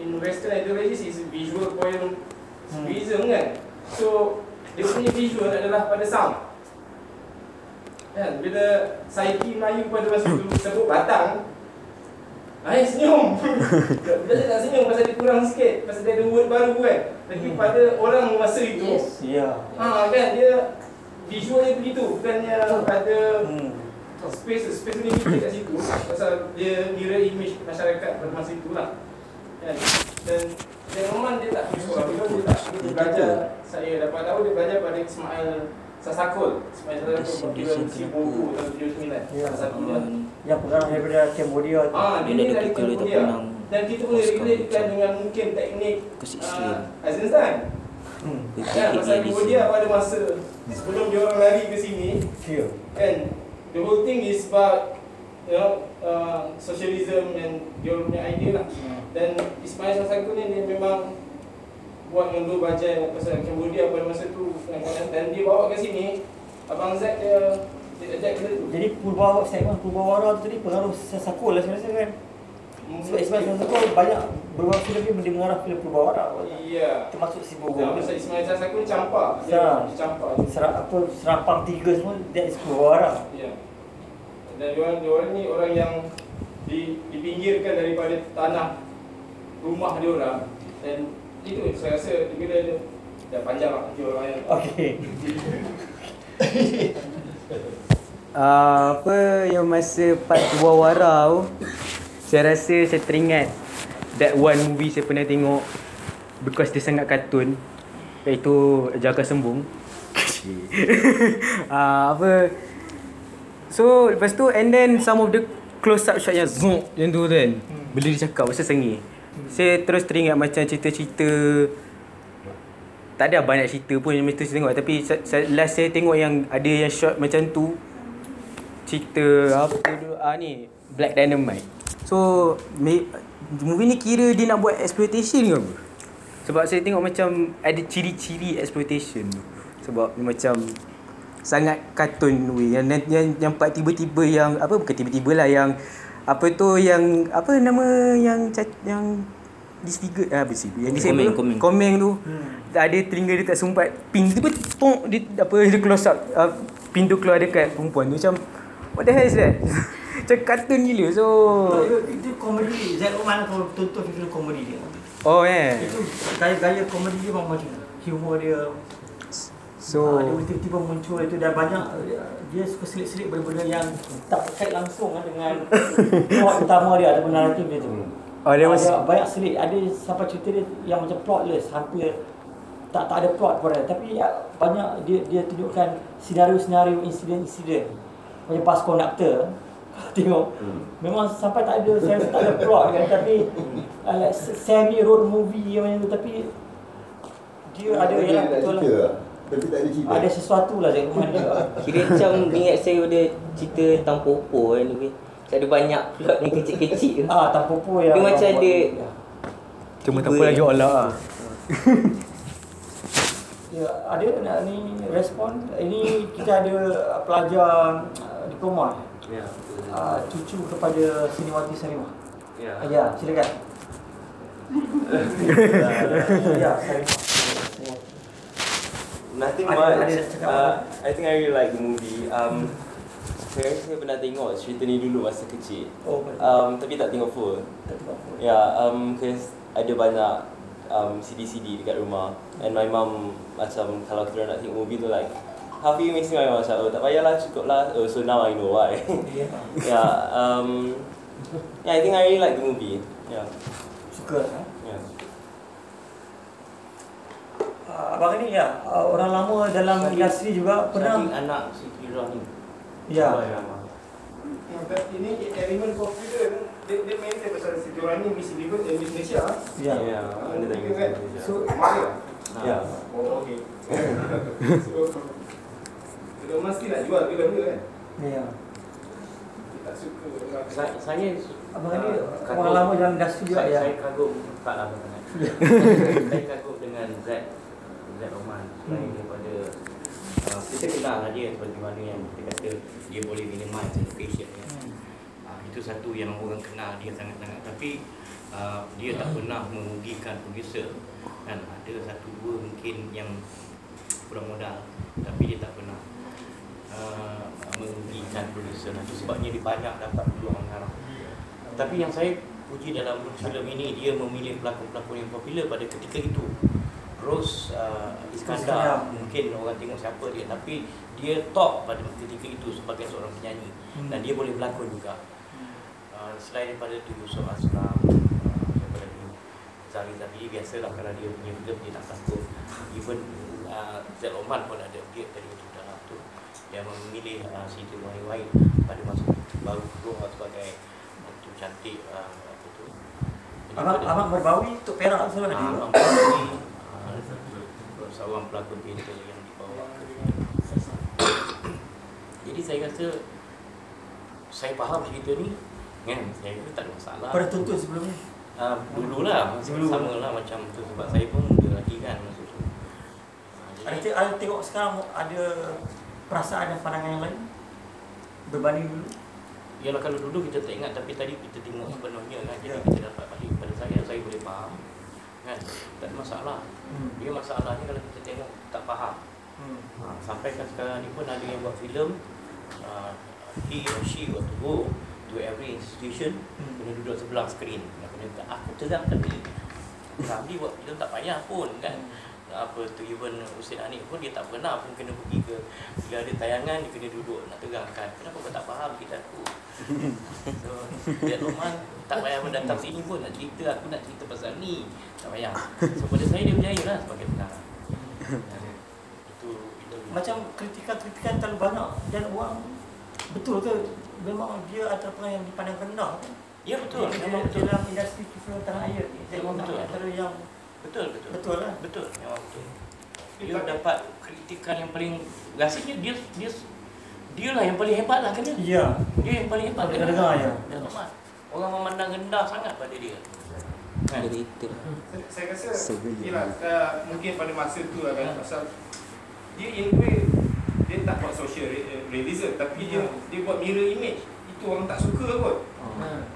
S13: in western ideology is visual point reason kan so dia punya visual adalah pada sound kan bila Saiki Melayu pada masa tu sebut batang Ay, senyum. Bila saya tak senyum pasal dia kurang sikit, pasal dia ada word baru kan. Tapi pada orang masa itu,
S7: Yes.
S8: Ya.
S13: ha kan dia visual dia begitu, bukannya ada space space limited kat situ pasal dia mirror image masyarakat pada masa itulah. Kan? Dan dan Roman dia tak pergi sekolah, dia dia tak dia belajar. Saya dapat tahu dia belajar pada Ismail Sasakul. Ismail Sasakul film Si Boku tahun 79.
S8: Ya.
S13: Satu dia.
S8: Yang pengarah daripada Cambodia tu.
S13: Ah, dia ni dari Cambodia. Dan kita boleh relatekan dengan mungkin teknik uh,
S5: Islam.
S8: Hmm.
S13: Kan, pasal Cambodia pada masa sebelum dia orang lari ke sini,
S8: Ya.
S13: kan, the whole thing is about you know, uh, socialism and dia orang punya idea lah. Dan Ismail Sasakul ni dia memang buat dengan dua bajai pasal Cambodia pada masa tu kadang-kadang. dan dia bawa ke sini Abang Zack dia dia ajak kita tu.
S8: Jadi Purbawa segmen Purbawara tu tadi pengaruh Sasakul lah saya rasa kan. Sebab Ismail Sasakul banyak beberapa filem dia dia mengarah filem Purbawara.
S13: Ya.
S8: Termasuk si Bogo.
S13: Pasal Ismail Sasakul campak.
S8: Ya.
S13: Dia, dia campak.
S8: Serap apa serapang tiga semua that is Purbawara.
S13: Ya. Dan diorang, diorang ni orang yang di, dipinggirkan daripada tanah rumah diorang dan itu saya rasa bila dia dah panjang lah nanti orang yang
S8: Okey.
S5: Uh, apa yang masa part Wawara tu Saya rasa saya teringat That one movie saya pernah tengok Because dia sangat kartun Iaitu Jaga Sembung. Uh, Apa? So lepas tu and then some of the close up shot yang zoom Yang tu kan Bila dia cakap pasal sengih. Saya terus teringat macam cerita-cerita tak ada banyak cerita pun yang mesti saya tengok tapi last saya tengok yang ada yang shot macam tu cerita apa tu ah ni Black Dynamite. So movie ni kira dia nak buat exploitation ke apa? Sebab saya tengok macam ada ciri-ciri exploitation tu. Sebab dia macam sangat kartun way yang yang yang, yang part tiba-tiba yang apa bukan tiba-tiba lah yang apa tu yang apa nama yang yang disfigured ah apa sih yang disable
S4: Komeng, komeng.
S5: komeng tu ada telinga dia tak sempat pin tiba pong dia apa dia close up uh, pintu keluar dekat perempuan tu macam what the hell is that macam kartun gila so
S8: Itu, komedi Zack Oman kalau tonton film komedi dia.
S5: oh eh
S8: Itu gaya-gaya komedi dia memang macam. Humor dia
S5: so
S8: Ah, dia tiba-tiba muncul itu dah banyak dia, suka selit-selit benda-benda yang tak terkait langsung kan dengan plot utama dia ataupun naratif dia tu.
S5: Oh, dia was-
S8: banyak selit. Ada sampai cerita dia yang macam plotless, hampir tak tak ada plot pun ada. Tapi ya, banyak dia dia tunjukkan senario-senario insiden-insiden. Macam pas konduktor tengok memang sampai tak ada saya tak ada plot kan tapi uh, like semi road movie macam tu tapi dia ada yang
S12: tak
S8: betul
S12: cerita
S8: lah.
S12: lah. Tapi tak ada cerita.
S8: Ada sesuatu lah Oman dia.
S4: Kira macam ingat saya ada cerita tentang Popo kan kan. Macam ada banyak plot yang kecil-kecil.
S8: Ah, Tampopo yang
S4: Dia macam ada
S5: cuma tak apa lagi Allah lah
S8: Ya, ada nak ni respon. Ini kita ada pelajar uh, diploma.
S10: Ya.
S8: Uh, cucu kepada Siniwati Sarimah.
S10: Ya.
S8: Ya, silakan. ya, Sarimah.
S14: Nothing much. uh, I think I really like the movie. Um, Saya rasa saya pernah tengok cerita ni dulu masa kecil.
S8: Oh.
S14: Um, tapi tak tengok full.
S8: Tak tengok full.
S14: Ya, yeah, um, cause ada banyak um, CD-CD dekat rumah. And my mum macam kalau kita nak tengok movie tu like Missing my mum macam, oh tak payahlah cukup lah. Oh, so now I know why.
S8: Yeah.
S14: yeah, um, yeah, I think I really like the movie. Yeah,
S8: Suka eh?
S14: yeah.
S8: Uh, abang ni ya, uh, orang lama dalam
S15: Saking-
S8: industri juga pernah
S15: Saking anak si Kira ni.
S8: ya.
S13: Yang kat ini elemen popular tu, dia, dia maintain pasal si Joran ni Miss Universe dan Miss Malaysia.
S8: Ya.
S14: Yeah,
S13: Ah, kan? So, Malaysia.
S14: Yeah.
S13: Oh, okey. so, dia mesti nak jual ke benda kan?
S8: Ya.
S13: Dia tak suka orang
S15: Saya, saya
S8: Abang ni
S15: ah,
S8: orang lama dalam industri juga
S15: saya,
S8: ya.
S15: Saya kagum tak lah sangat. saya kagum dengan Z Z Roman selain
S8: Hmm.
S15: daripada uh, kita kenal lah dia seperti mana yang kita kata dia boleh minimize education ya. Uh, itu satu yang orang kenal dia sangat-sangat tapi uh, dia tak pernah merugikan producer kan ada satu dua mungkin yang kurang modal tapi dia tak pernah uh, merugikan producer itu sebabnya dia banyak dapat peluang mengarah. Tapi yang saya puji dalam filem ini dia memilih pelakon-pelakon yang popular pada ketika itu. Rose uh, Iskandar. Mungkin orang tengok siapa dia tapi dia top pada ketika itu sebagai seorang penyanyi.
S8: Hmm.
S15: dan dia boleh berlakon juga. Uh, selain daripada tu Yusuf Aslam uh, siapa lagi Zari Zabiri biasalah kalau dia punya filem dia nak takut even uh, Zed Oman pun ada update tadi tu dia memilih uh, Siti Wahid pada masa baru keluar sebagai tu cantik uh, apa tu
S8: Abang abang berbawi untuk Perak tu lah
S15: Ah. Abang Fahmi, ah, seorang pelakon teater yang dibawa ke jadi saya rasa saya faham cerita ni kan saya rasa tak ada masalah
S8: Pada tonton sebelum ni.
S15: uh, dululah
S8: Dulu.
S15: sama lah macam tu sebab saya pun muda lagi kan masa tu Ah,
S8: Ada,
S15: jadi,
S8: te- ada tengok sekarang ada perasaan dan pandangan yang lain berbanding dulu.
S15: Yalah kalau dulu kita tak ingat tapi tadi kita tengok sepenuhnya kan jadi
S8: Ya.
S15: kita dapat balik pada saya saya boleh faham kan tak ada masalah
S8: Hmm.
S15: dia masalahnya kalau kita tengok tak faham
S8: Hmm.
S15: Ha, sampai kan sekarang ni pun ada yang buat filem uh, he or she got to go to every institution
S8: Hmm.
S15: kena duduk sebelah skrin nak kena aku tegang tadi Ramli buat filem tak payah pun kan apa tu even Hussein Anik pun dia tak pernah pun kena pergi ke. Bila ada tayangan dia kena duduk nak tegangkan. Kenapa kau tak faham kita aku? So dia Roman tak payah pun datang sini pun nak cerita aku nak cerita pasal ni. Tak payah. So pada saya dia berjaya lah sebagai pengarah. Itu itu
S8: Macam kritikan-kritikan terlalu banyak dan orang betul ke? Memang dia antara orang yang dipandang rendah kan?
S15: ya betul.
S8: Dia-
S15: memang
S8: dia-
S15: betul.
S8: Dalam industri film tanah air ni. Dia
S15: Memang
S8: memang
S15: betul.
S8: antara yang
S15: betul betul
S8: betul lah.
S15: betul memang betul dia dapat kritikan yang paling rasanya dia dia dia lah yang paling hebat lah kan dia
S8: Ya.
S15: dia yang paling hebat
S8: Kita dengar ya.
S15: Orang memandang rendah sangat pada dia. Kan?
S13: Saya- Saya rasa. Yelah uh, Mungkin pada masa tu lah kan Pasal Dia in way Dia tak buat social re- realism Tapi dia Dia buat mirror image Itu orang tak suka kot
S8: Hmm.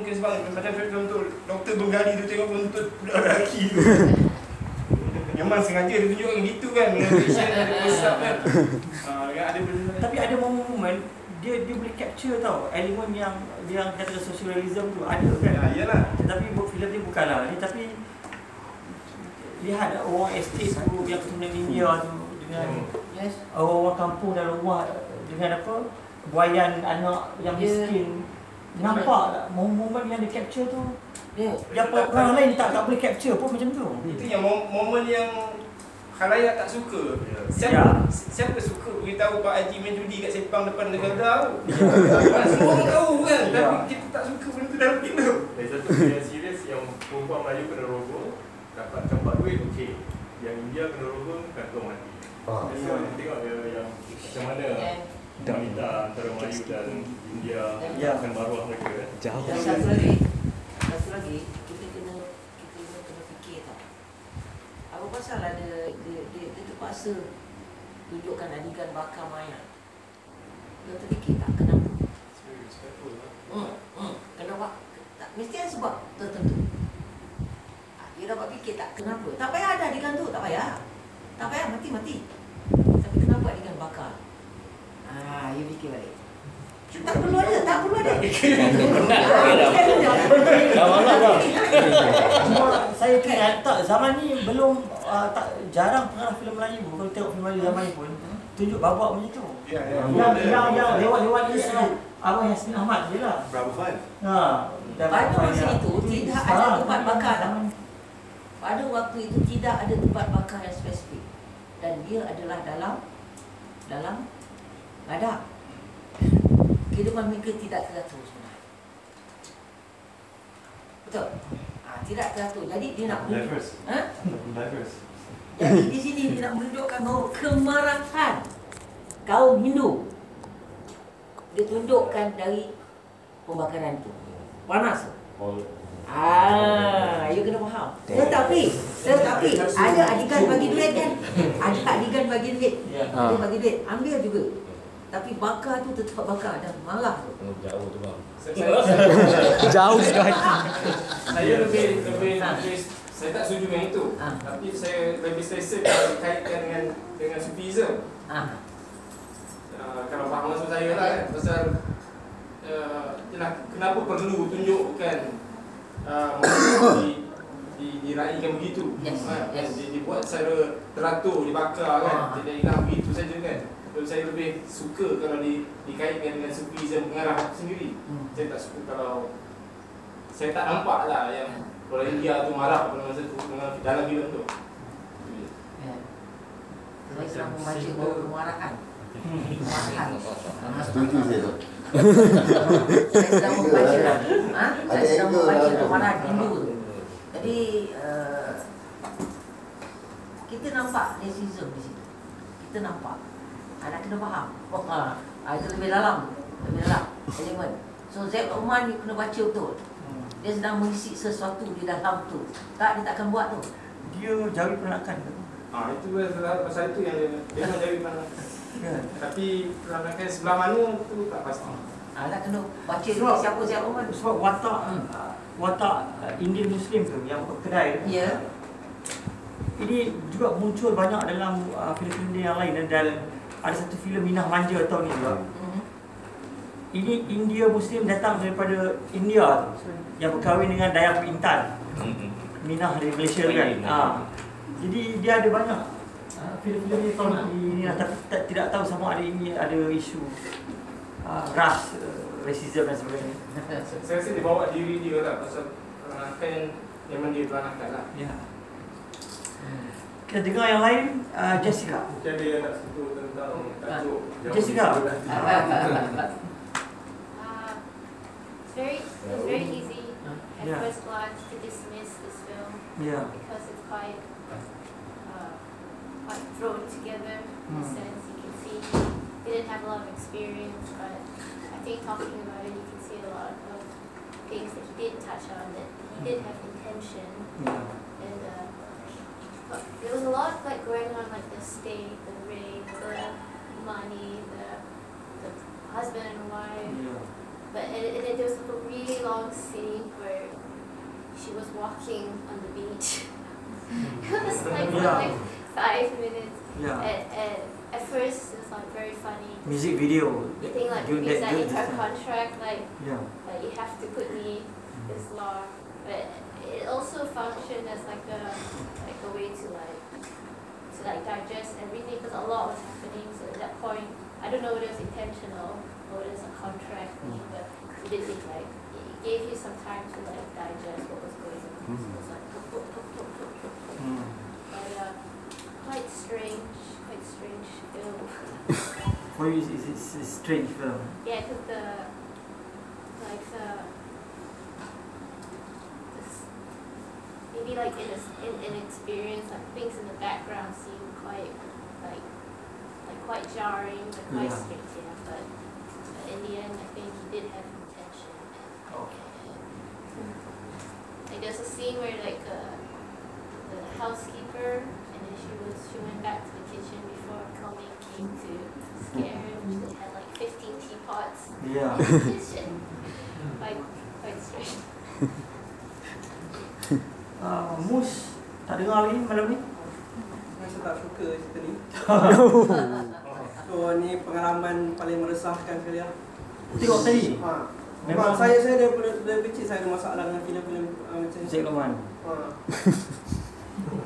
S13: Mungkin sebab Macam contoh Doktor Bengali tu tengok Untuk budak lelaki tu Memang sengaja dia tunjukkan gitu kan ada up kan Ah, ada benda
S8: Tapi ada momen-momen dia dia boleh capture tau elemen yang yang kata social realism tu ada kan.
S13: Ya, iyalah
S8: Tapi buat filem ni bukanlah ni tapi lihat orang estate tu yang keturunan India tu dengan
S7: Yes.
S8: orang kampung dalam rumah dengan apa buayan anak yang
S7: Ya.
S8: miskin nampak tak momen-momen yang dia capture tu
S7: Ya.
S8: yang orang lain tak tak boleh capture pun macam tu
S13: Itu yang mom- momen yang Khalayak tak suka Siapa,
S8: Ya.
S13: siapa suka beritahu Pak Haji main judi kat Sepang depan negara tahu Kan, Semua orang tahu kan
S8: Ya.
S13: Tapi kita tak suka benda tu dalam filem
S6: Dari satu yang serius yang perempuan Melayu kena rogol dapat campak duit okey. Yang India kena rogol gantung mati.
S12: Ah.
S6: Jadi orang tengok dia yang macam mana wanita antara Melayu dan India
S8: Ya.
S6: akan maruah mereka kan.
S14: Jauh.
S7: Dan satu lagi, satu lagi kita kena kita kena, kena fikir tau. Apa pasal ada dia, dia, dia terpaksa tunjukkan adegan bakar mayat. Dia terfikir tak kenapa? Hmm, hmm, kenapa? Tak, mesti ada sebab tertentu. Ah, Dia dapat fikir tak kenapa? Tak payah ada adegan tu, tak payah. Tak payah mati-mati. Tapi kenapa adegan bakar? Ah, you fikir balik. Tak perlu ada, tak perlu ada.
S10: Dah malam dah.
S8: Saya ingat tak zaman ni belum uh, tak jarang pengarah filem Melayu kalau tengok filem Melayu zaman ni pun tunjuk babak macam tu.
S14: Ya, ya.
S8: Yang yang yang lewat-lewat ni sebab Abang Yasmin Ahmad je lah.
S14: Berapa fun?
S8: Ha. dan
S7: Pada masa itu tidak ada
S8: Ah,
S7: tempat bakar.
S8: ni.
S7: Pada waktu itu tidak ada tempat bakar yang spesifik. Dan dia adalah dalam dalam ladang. Kehidupan mereka tidak teratur sebenarnya. Betul? Ha, tidak teratur. Jadi dia nak.
S2: Diverse.
S7: Ha?
S2: Diverse.
S7: Jadi di sini dia nak menunjukkan bahawa kemarahan kaum Hindu dia tunjukkan dari pembakaran itu. Panas. Ah, you kena faham. Tetapi, tetapi ada adegan bagi duit kan? Ada adegan bagi duit.
S8: Ya.
S7: Ada
S5: Ah.
S7: bagi duit. Ambil juga. Tapi bakar tu tetap bakar dan marah tu.
S10: oh, jauh tu bang.
S5: Jauh sekali.
S13: Saya lebih lebih lebih saya tak setuju dengan itu.
S7: Ah.
S13: Tapi saya lebih selesa kalau dikaitkan dengan dengan Sufism.
S7: Ah.
S13: Uh, kalau faham maksud saya lah kan pasal uh, kenapa perlu tunjukkan uh, di, di, diraikan begitu
S7: Yes,
S13: kan?
S7: yes.
S13: Di, dibuat secara teratur, dibakar kan
S7: Ah.
S13: tidak ingat begitu saja kan so, saya lebih suka kalau di, dikaitkan dengan Sufism pengarah sendiri
S7: Hmm.
S13: saya tak suka kalau saya tak nampak lah yang orang India tu marah pada masa tu dalam filem tu
S7: Ya. Saya sedang membaca bahawa kemarahan. Kemarahan. Ah,
S12: Setuju saya tu.
S7: Saya sedang membaca. Ha? Saya
S12: Ada
S7: sedang membaca
S12: lah.
S7: kemarahan Hindu tu. Jadi uh, kita nampak racism di situ. Kita nampak. Anak kena faham. Oh, ha. Ah, itu lebih dalam. Lebih dalam. Elemen. So Zaid Oman you kena baca betul. Dia sedang mengisi sesuatu di dalam tu. Tak, dia takkan buat tu.
S8: Dia jauhi peranakan tu.
S13: Ah itu pasal pasal itu yang dia dia jadi mana.
S8: Ya.
S13: Tapi peranakan sebelah mana tu tak pasti.
S7: Ah, nak kena baca
S8: Sebab-
S7: siapa Zaid Oman.
S8: Sebab watak
S7: Hmm.
S8: watak uh, Indian Muslim tu yang kedai tu.
S7: Ya.
S8: Ini juga muncul banyak dalam uh, filem-filem dia yang lain dan, dan ada satu filem Minah Manja tahun ni juga.
S7: Mhm.
S8: Ini India Muslim datang daripada India tu yang berkahwin dengan Dayak Intan. Minah dari Malaysia kan. Ha. Jadi dia ada banyak uh, filem-filem ni kalau nak di ni tapi tak, tidak tahu sama ada ini ada isu uh, ras, uh, racism dan sebagainya.
S13: Saya, saya rasa dia bawa diri dia lah pasal peranakan memang dia peranakan lah.
S8: Ya. Kita dengar yang lain uh, Jessica.
S14: Mungkin ada yang nak yang
S8: Jessica.
S14: disebut.
S16: Uh, it's very, it's very easy at
S8: Yeah.
S16: first glance to dismiss this film
S8: Yeah.
S16: because it's quite, uh, quite thrown together in a
S8: Hmm.
S16: sense. You can see he didn't have a lot of experience, but I think talking about it, you can see a lot of things that he did touch on that he did have intention
S8: Yeah.
S16: and uh, but there was a lot like going on like the state, the ring, the money, the the husband and wife.
S8: Yeah.
S16: But and, and then there was like a really long scene where she was walking on the beach. it was like, for
S8: Yeah.
S16: like five minutes.
S8: Yeah.
S16: And, and at first it was like very funny.
S8: Music video.
S16: You think like you,
S8: that
S16: in her contract like
S8: Yeah.
S16: like you have to put me this law, but it also functioned as like a like a way to like to like digest everything because a lot was happening. So at that point, I don't know whether it was intentional or it was a contract thing, but it did think like it gave you some time to like digest what was going on. So it was like poop, poop, poop.
S8: Mm.
S16: but uh, quite strange, quite strange film.
S8: For you, it's, it's, it's a strange film.
S16: Yeah, because the like the this maybe like in a, in an experience like things in the background seem quite like like quite jarring, but quite
S8: Yeah.
S16: strange. Yeah, but, but in the end, I think he did have intention. Like there's a scene where like uh, the housekeeper and then she was she went back to the kitchen before Comey came to scare him. She had like 15 teapots
S8: Yeah.
S16: in the kitchen. Like quite strange.
S8: Uh, Mus, tak dengar lagi malam ni?
S17: Saya tak suka cerita ni. So ni pengalaman paling meresahkan sekali lah.
S8: Tengok tadi.
S18: Ha.
S8: Memang-
S18: saya saya daripada dari kecil saya ada masalah dengan filem-filem uh, macam ni.
S8: Zack Loman.
S18: Ha.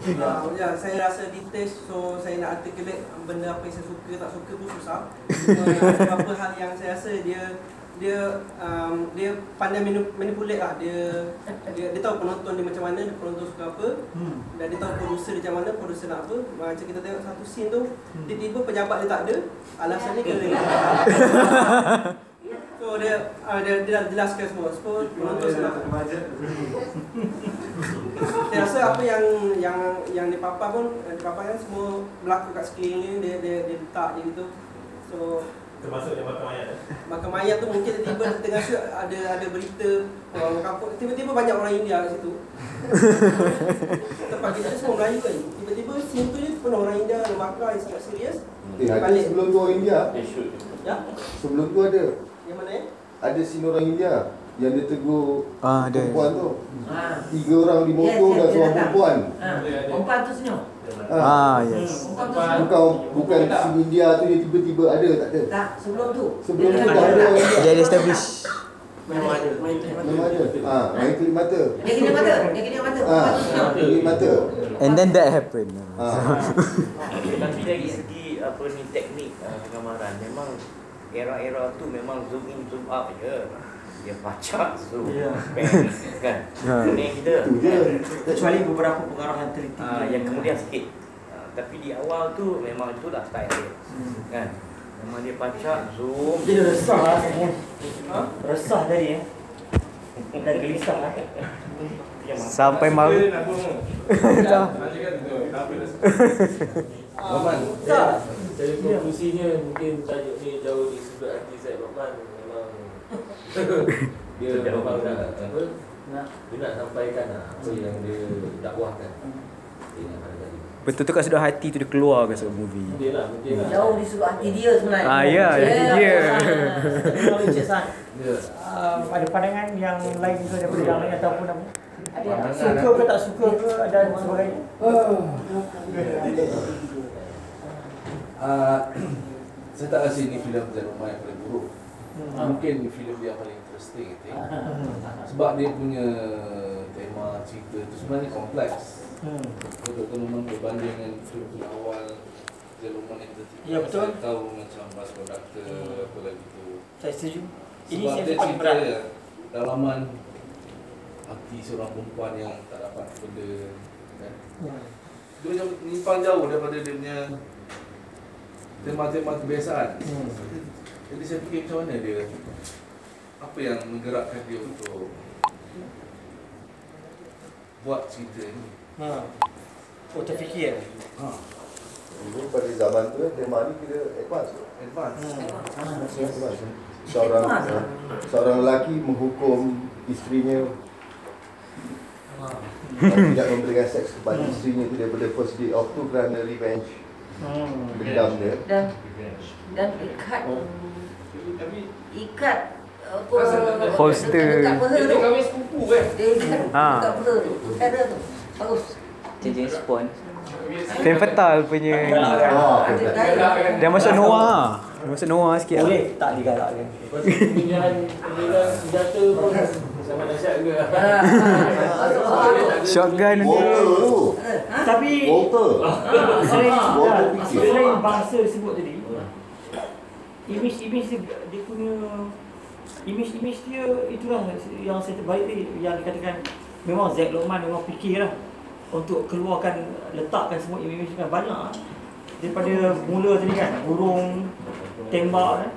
S18: Uh, ya, saya rasa detach so saya nak articulate benda apa yang saya suka tak suka tu susah. Cuma beberapa hal yang saya rasa dia dia um, dia pandai manip- manipulate lah. Dia, dia dia tahu penonton dia macam mana dia penonton suka apa.
S8: Hmm.
S18: dan dia tahu producer dia macam mana producer nak apa. Macam kita tengok satu scene tu tiba-tiba pejabat dia tak ada alasannya kerana so dia uh, dia, dia dah jelaskan semua. So penonton senang. saya rasa apa yang yang yang dipapar pun eh, dipapar kan semua berlaku kat sekeliling dia dia dia letak je gitu. So
S2: Termasuk yang makan mayat eh?
S18: Makan mayat tu mungkin tiba-tiba tengah shoot ada ada berita orang kampung tiba-tiba banyak orang India kat situ. Tempat kita semua Melayu kan. Tiba-tiba tu je penuh orang India ada bakar yang sangat serius.
S12: Eh, ada sebelum tu orang India.
S18: Ya.
S12: Sebelum tu ada.
S18: Yang mana ya?
S12: Ada scene orang India yang dia tegur
S5: Ah, ada.
S12: perempuan tu.
S7: Ah.
S12: Tiga orang di motor
S7: Yes, dia
S12: seorang perempuan.
S7: Ah, Perempuan tu senyum.
S5: Ah, yes.
S12: Bukan bukan scene India tu dia tiba-tiba ada tak ada.
S7: Tak, sebelum tu.
S12: Sebelum
S7: Dia
S12: tu dah ada.
S5: Dia ada establish.
S18: Memang ada.
S12: Memang ada. Ah, main klip mata.
S7: Dia kena mata, dia kena mata.
S12: Ah,
S7: tu senyum.
S12: klip mata.
S5: And then that happened.
S12: Ah.
S15: Tapi dari segi apa ni teknik uh, kegamaran memang era-era tu memang zoom in zoom out je. Dia pacak zoom.
S8: Ya.
S15: Bang, kan.
S5: Ha.
S15: Ini kita.
S12: Tu je.
S8: Kecuali beberapa pengarah yang teliti.
S15: Ah, yang kemudian sikit. Ah, tapi di awal tu memang itulah style dia. Kan. Memang dia pacak zoom.
S8: Dia resah lah. Ha? Resah tadi eh. Dan gelisah lah.
S5: Sampai. Tak.
S2: Kan suka?
S10: Rahman,
S8: Tak.
S10: Jadi konklusinya mungkin tajuk ni jauh di sudut hati dia memang nak apa
S8: Nak.
S10: dia nak sampaikan lah apa yang dia dakwahkan. Dia nak ada tadi.
S5: Betul tu kat sudut hati tu dia keluar ke sudut movie.
S10: Mungkin lah, mungkin lah.
S7: Jauh di sudut hati dia sebenarnya.
S5: Ah, ya, hati dia.
S8: Kalau Encik San,
S10: Ya.
S8: uh, ada pandangan yang lain ke daripada yang lain ataupun apa?
S7: Ada tak?
S8: Suka ke tak suka ke dan sebagainya?
S19: Uh, saya tak rasa ini filem Rahman yang paling buruk. Mungkin ini filem dia paling interesting I think. Sebab dia punya tema cerita tu sebenarnya kompleks.
S8: Hmm.
S19: Betul teman berbanding dengan filem-filem awal Rahman yang kita
S8: Ya, betul.
S19: Saya tahu macam bas konduktor apa lagi tu.
S8: Saya setuju. Ini
S19: Sebab
S8: saya
S19: dia cerita
S8: berat.
S19: dalaman hati seorang perempuan yang tak dapat benda kan.
S8: Hmm.
S19: Dia macam menyimpang jauh daripada dia punya tema-tema kebiasaan.
S8: Hmm.
S19: Jadi saya fikir macam mana dia apa yang menggerakkan dia untuk buat cerita ni.
S8: Ha. Oh terfikir.
S19: Ha.
S12: Dulu pada zaman tu tema ni kira advance.
S19: Advance.
S12: Advance. Seorang seorang lelaki menghukum isterinya dan tidak memberikan seks kepada isterinya tu daripada first day of tu kerana revenge
S8: Hmm.
S12: dendam dia.
S7: Dan dan ikat ikat apa
S5: Holster.
S7: dekat tu.
S13: kami sepupu kan?
S7: Dia ikat
S5: Ha.
S7: dekat peha tu. Ada tu. Bagus.
S15: Jenis spawn.
S5: Femme Fatale punya
S12: Oh,
S7: Ada gaya.
S5: Dia masuk Noah. Dia masuk Noah sikit lah.
S8: Boleh tak digalakkan.
S10: Lepas tu pemindahan pemindahan senjata pun sama dahsyat juga.
S7: Ah, ah, awal tu.
S5: Shotgun
S12: Walter tu.
S8: Tapi
S12: Walter.
S8: ah, selain
S12: Walter
S8: ah,
S12: fikir.
S8: selain bangsa disebut tadi, image-image dia, dia punya image-image dia itulah yang saya terbaik yang dikatakan memang Zack Lokman memang fikir lah untuk keluarkan letakkan semua image kan banyak lah. daripada mula tadi kan burung tembak kan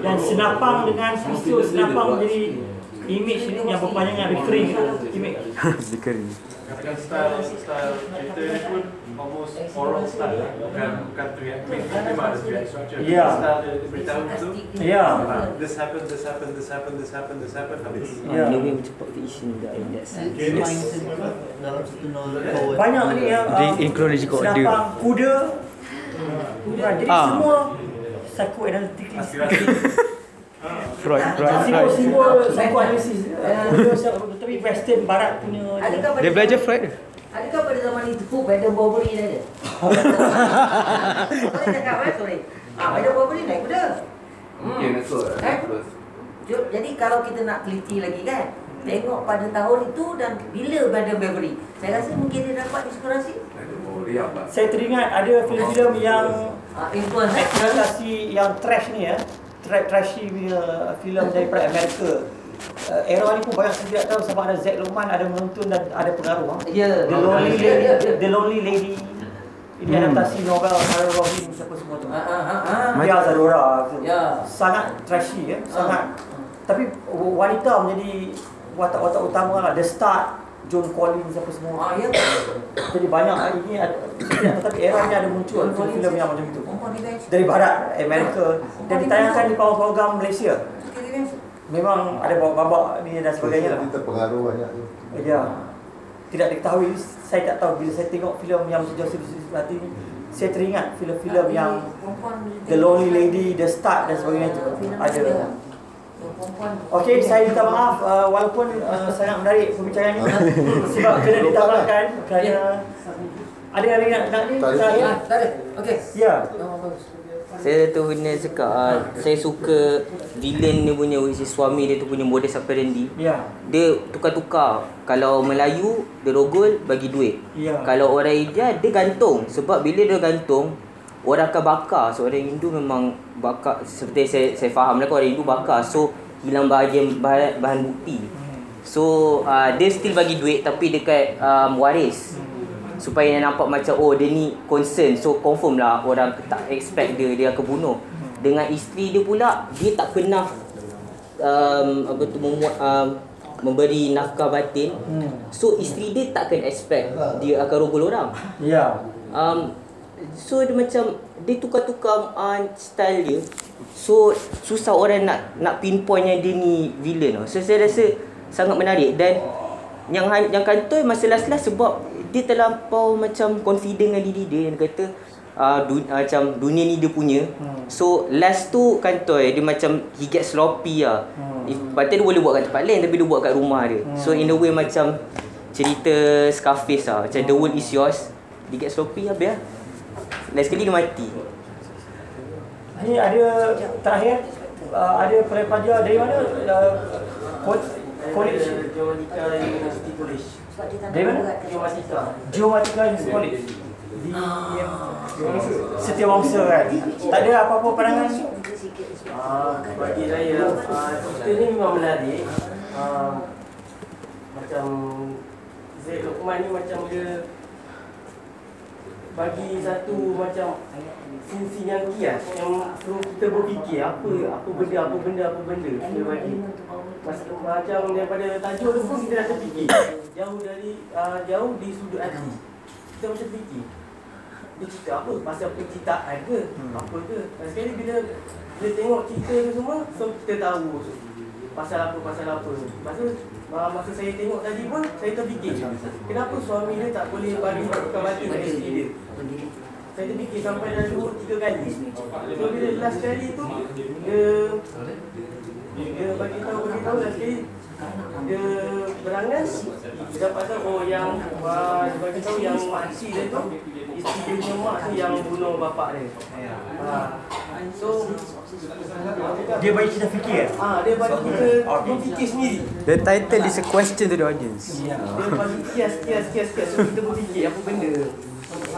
S8: dan senapang dengan pistol senapang menjadi image yang berpanjangan recurring image
S5: Dia kering.
S2: Katakan style style cerita dia pun almost oral style lah. Bukan bukan tu yang main memang ada three act structure.
S8: Ya.
S2: Style dia dia beritahu tu.
S8: Ya.
S2: ah, This happened, this happened, this happened, this happened, this happened. Habis.
S8: Ya.
S15: Lebih cepat fiction juga in that sense.
S1: Dalam satu novel.
S8: banyak ni yang
S5: Dia
S8: um,
S5: in chronological order.
S8: senapang kuda Bukan, jadi
S5: Ah.
S8: semua psychoanalytically speaking
S5: Freud, Freud, Freud.
S8: simbol-simbol psychoanalysis kuda tapi western barat punya
S5: Dia belajar Freud.
S7: Adakah pada zaman itu Madam Bovary dah ada? Sorry cakap eh, sorry. Ah, Madam Bovary naik kuda.
S19: Mungkin
S7: Hmm.
S19: betul.
S7: Eh? Jo- Jadi kalau kita nak teliti lagi kan, tengok pada tahun itu dan bila Madam Beverly. Saya rasa mungkin dia dapat inspirasi.
S8: Saya teringat ada filem-filem yang
S7: Ah, influence eh?
S8: yang trash ni ya. Tra- trashy punya filem daripada Amerika. Uh, era ni pun banyak saya tidak tahu sama ada Zack Luqman ada menonton dan ada pengaruh. ah.
S7: Ya.
S8: The Lonely
S7: Ya,
S8: Lady.
S7: ya, ya.
S8: The Lonely Lady. Ini
S7: Hmm.
S8: adaptasi novel Harold Robin siapa semua tu.
S7: Ah, ah, ah, ah.
S8: Dia Zadora.
S7: Ya.
S8: Sangat trashy ya, sangat. Tapi wanita menjadi watak-watak utama lah. The Start, John Collins apa semua.
S7: Ah, ya.
S8: Jadi banyak hari ini ada tapi era ni ada muncul
S7: Collins
S8: filem yang macam itu.
S7: Revenge.
S8: Dari barat Amerika dan ditayangkan di program Malaysia. Memang ada babak ni dan sebagainya lah.
S12: Dia terpengaruh banyak tu.
S8: Ya. Tidak diketahui saya tak tahu bila saya tengok filem yang Joseph Susiati ni saya teringat filem-filem yang The Lonely Lady, The Start dan sebagainya tu ada.
S7: perempuan.
S8: Okey, saya minta maaf uh, walaupun uh, sangat menarik perbincangan ini sebab kena ditamatkan kerana ada yang nak nak ni
S12: Tak ada.
S8: terakhir.
S7: Ah, tak ada. Okey.
S8: Ya.
S4: Saya tu benda cakap uh, Saya suka Villain dia punya Which is suami dia tu punya modus operandi.
S8: Ya.
S4: Dia tukar-tukar. Kalau Melayu Dia rogol Bagi duit.
S8: Ya.
S4: Kalau orang India Dia gantung. Sebab bila dia gantung Orang akan bakar. So orang Hindu memang Bakar. Seperti saya saya faham lah Orang Hindu bakar. So Hilang bahagian bahan, bahan bukti. So uh, Dia still bagi duit Tapi dekat um, waris supaya dia nampak macam oh dia ni concern so confirm lah orang tak expect dia dia akan bunuh dengan isteri dia pula dia tak pernah um, apa tu memuat um, memberi nafkah batin
S8: Hmm.
S4: so isteri dia takkan expect dia akan rogol orang
S8: Ya.
S4: um, so dia macam dia tukar-tukar uh, style dia so susah orang nak nak pinpoint yang dia ni villain tau. so saya rasa sangat menarik dan yang yang kantoi masa last-last sebab dia terlampau macam confident dengan diri dia. Dia kata uh, du, uh, macam dunia ni dia punya.
S8: Hmm.
S4: so last tu kantoi dia macam he get sloppy lah
S8: Hmm.
S4: If, patut dia boleh buat kat tempat lain tapi dia buat kat rumah dia. So in a way macam cerita Scarface lah macam the world is yours. Dia get sloppy habis lah last sekali dia mati.
S8: Ni ada terakhir uh, ada pelajar dari mana? Uh, co- college?
S17: Geomatika University College.
S7: Sebab dia tak berat.
S17: Geomatika.
S8: Geomatika University College di Setiawangsa kan. Tak ada apa-apa pandangan
S17: Ah, bagi saya ah, cerita ni memang menarik. Ah, macam Zaid Luqman ni macam dia bagi satu macam sisi yang kias yang perlu kita berfikir apa apa benda apa benda apa benda dia bagi Mas, macam daripada tajuk tu pun kita dah terfikir. Jauh dari uh, jauh di sudut hati. Kita macam fikir dia cerita apa? Pasal penciptaan ke? Apa ke? Dan sekali bila bila tengok cerita tu semua so kita tahu pasal apa pasal apa? Masa uh, masa saya tengok tadi pun saya terfikir. Kenapa suami dia tak boleh bagi bukan batin kat isteri dia. saya terfikir sampai dah dua tiga kali. So bila last kali tu dia dia bagi tahu bagi tahu kali dia berangan dia dapat tahu oh yang uh, dia bagi tahu yang makcik dia tu isteri dia punya mak tu yang bunuh bapak dia ha. so
S8: dia bagi kita fikir.
S17: ah dia bagi kita berfikir sendiri
S5: The title is a question to the audience.
S17: dia bagi kias kias kias kias so kita berfikir apa benda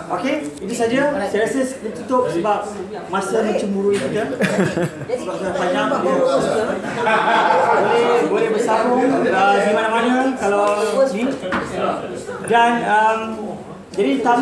S8: Okey, itu saja. Saya rasa kita tutup sebab masa mencemburui kita. Sebab sudah panjang dia. boleh boleh bersambung uh, di mana-mana kalau ni. Dan um, jadi tamat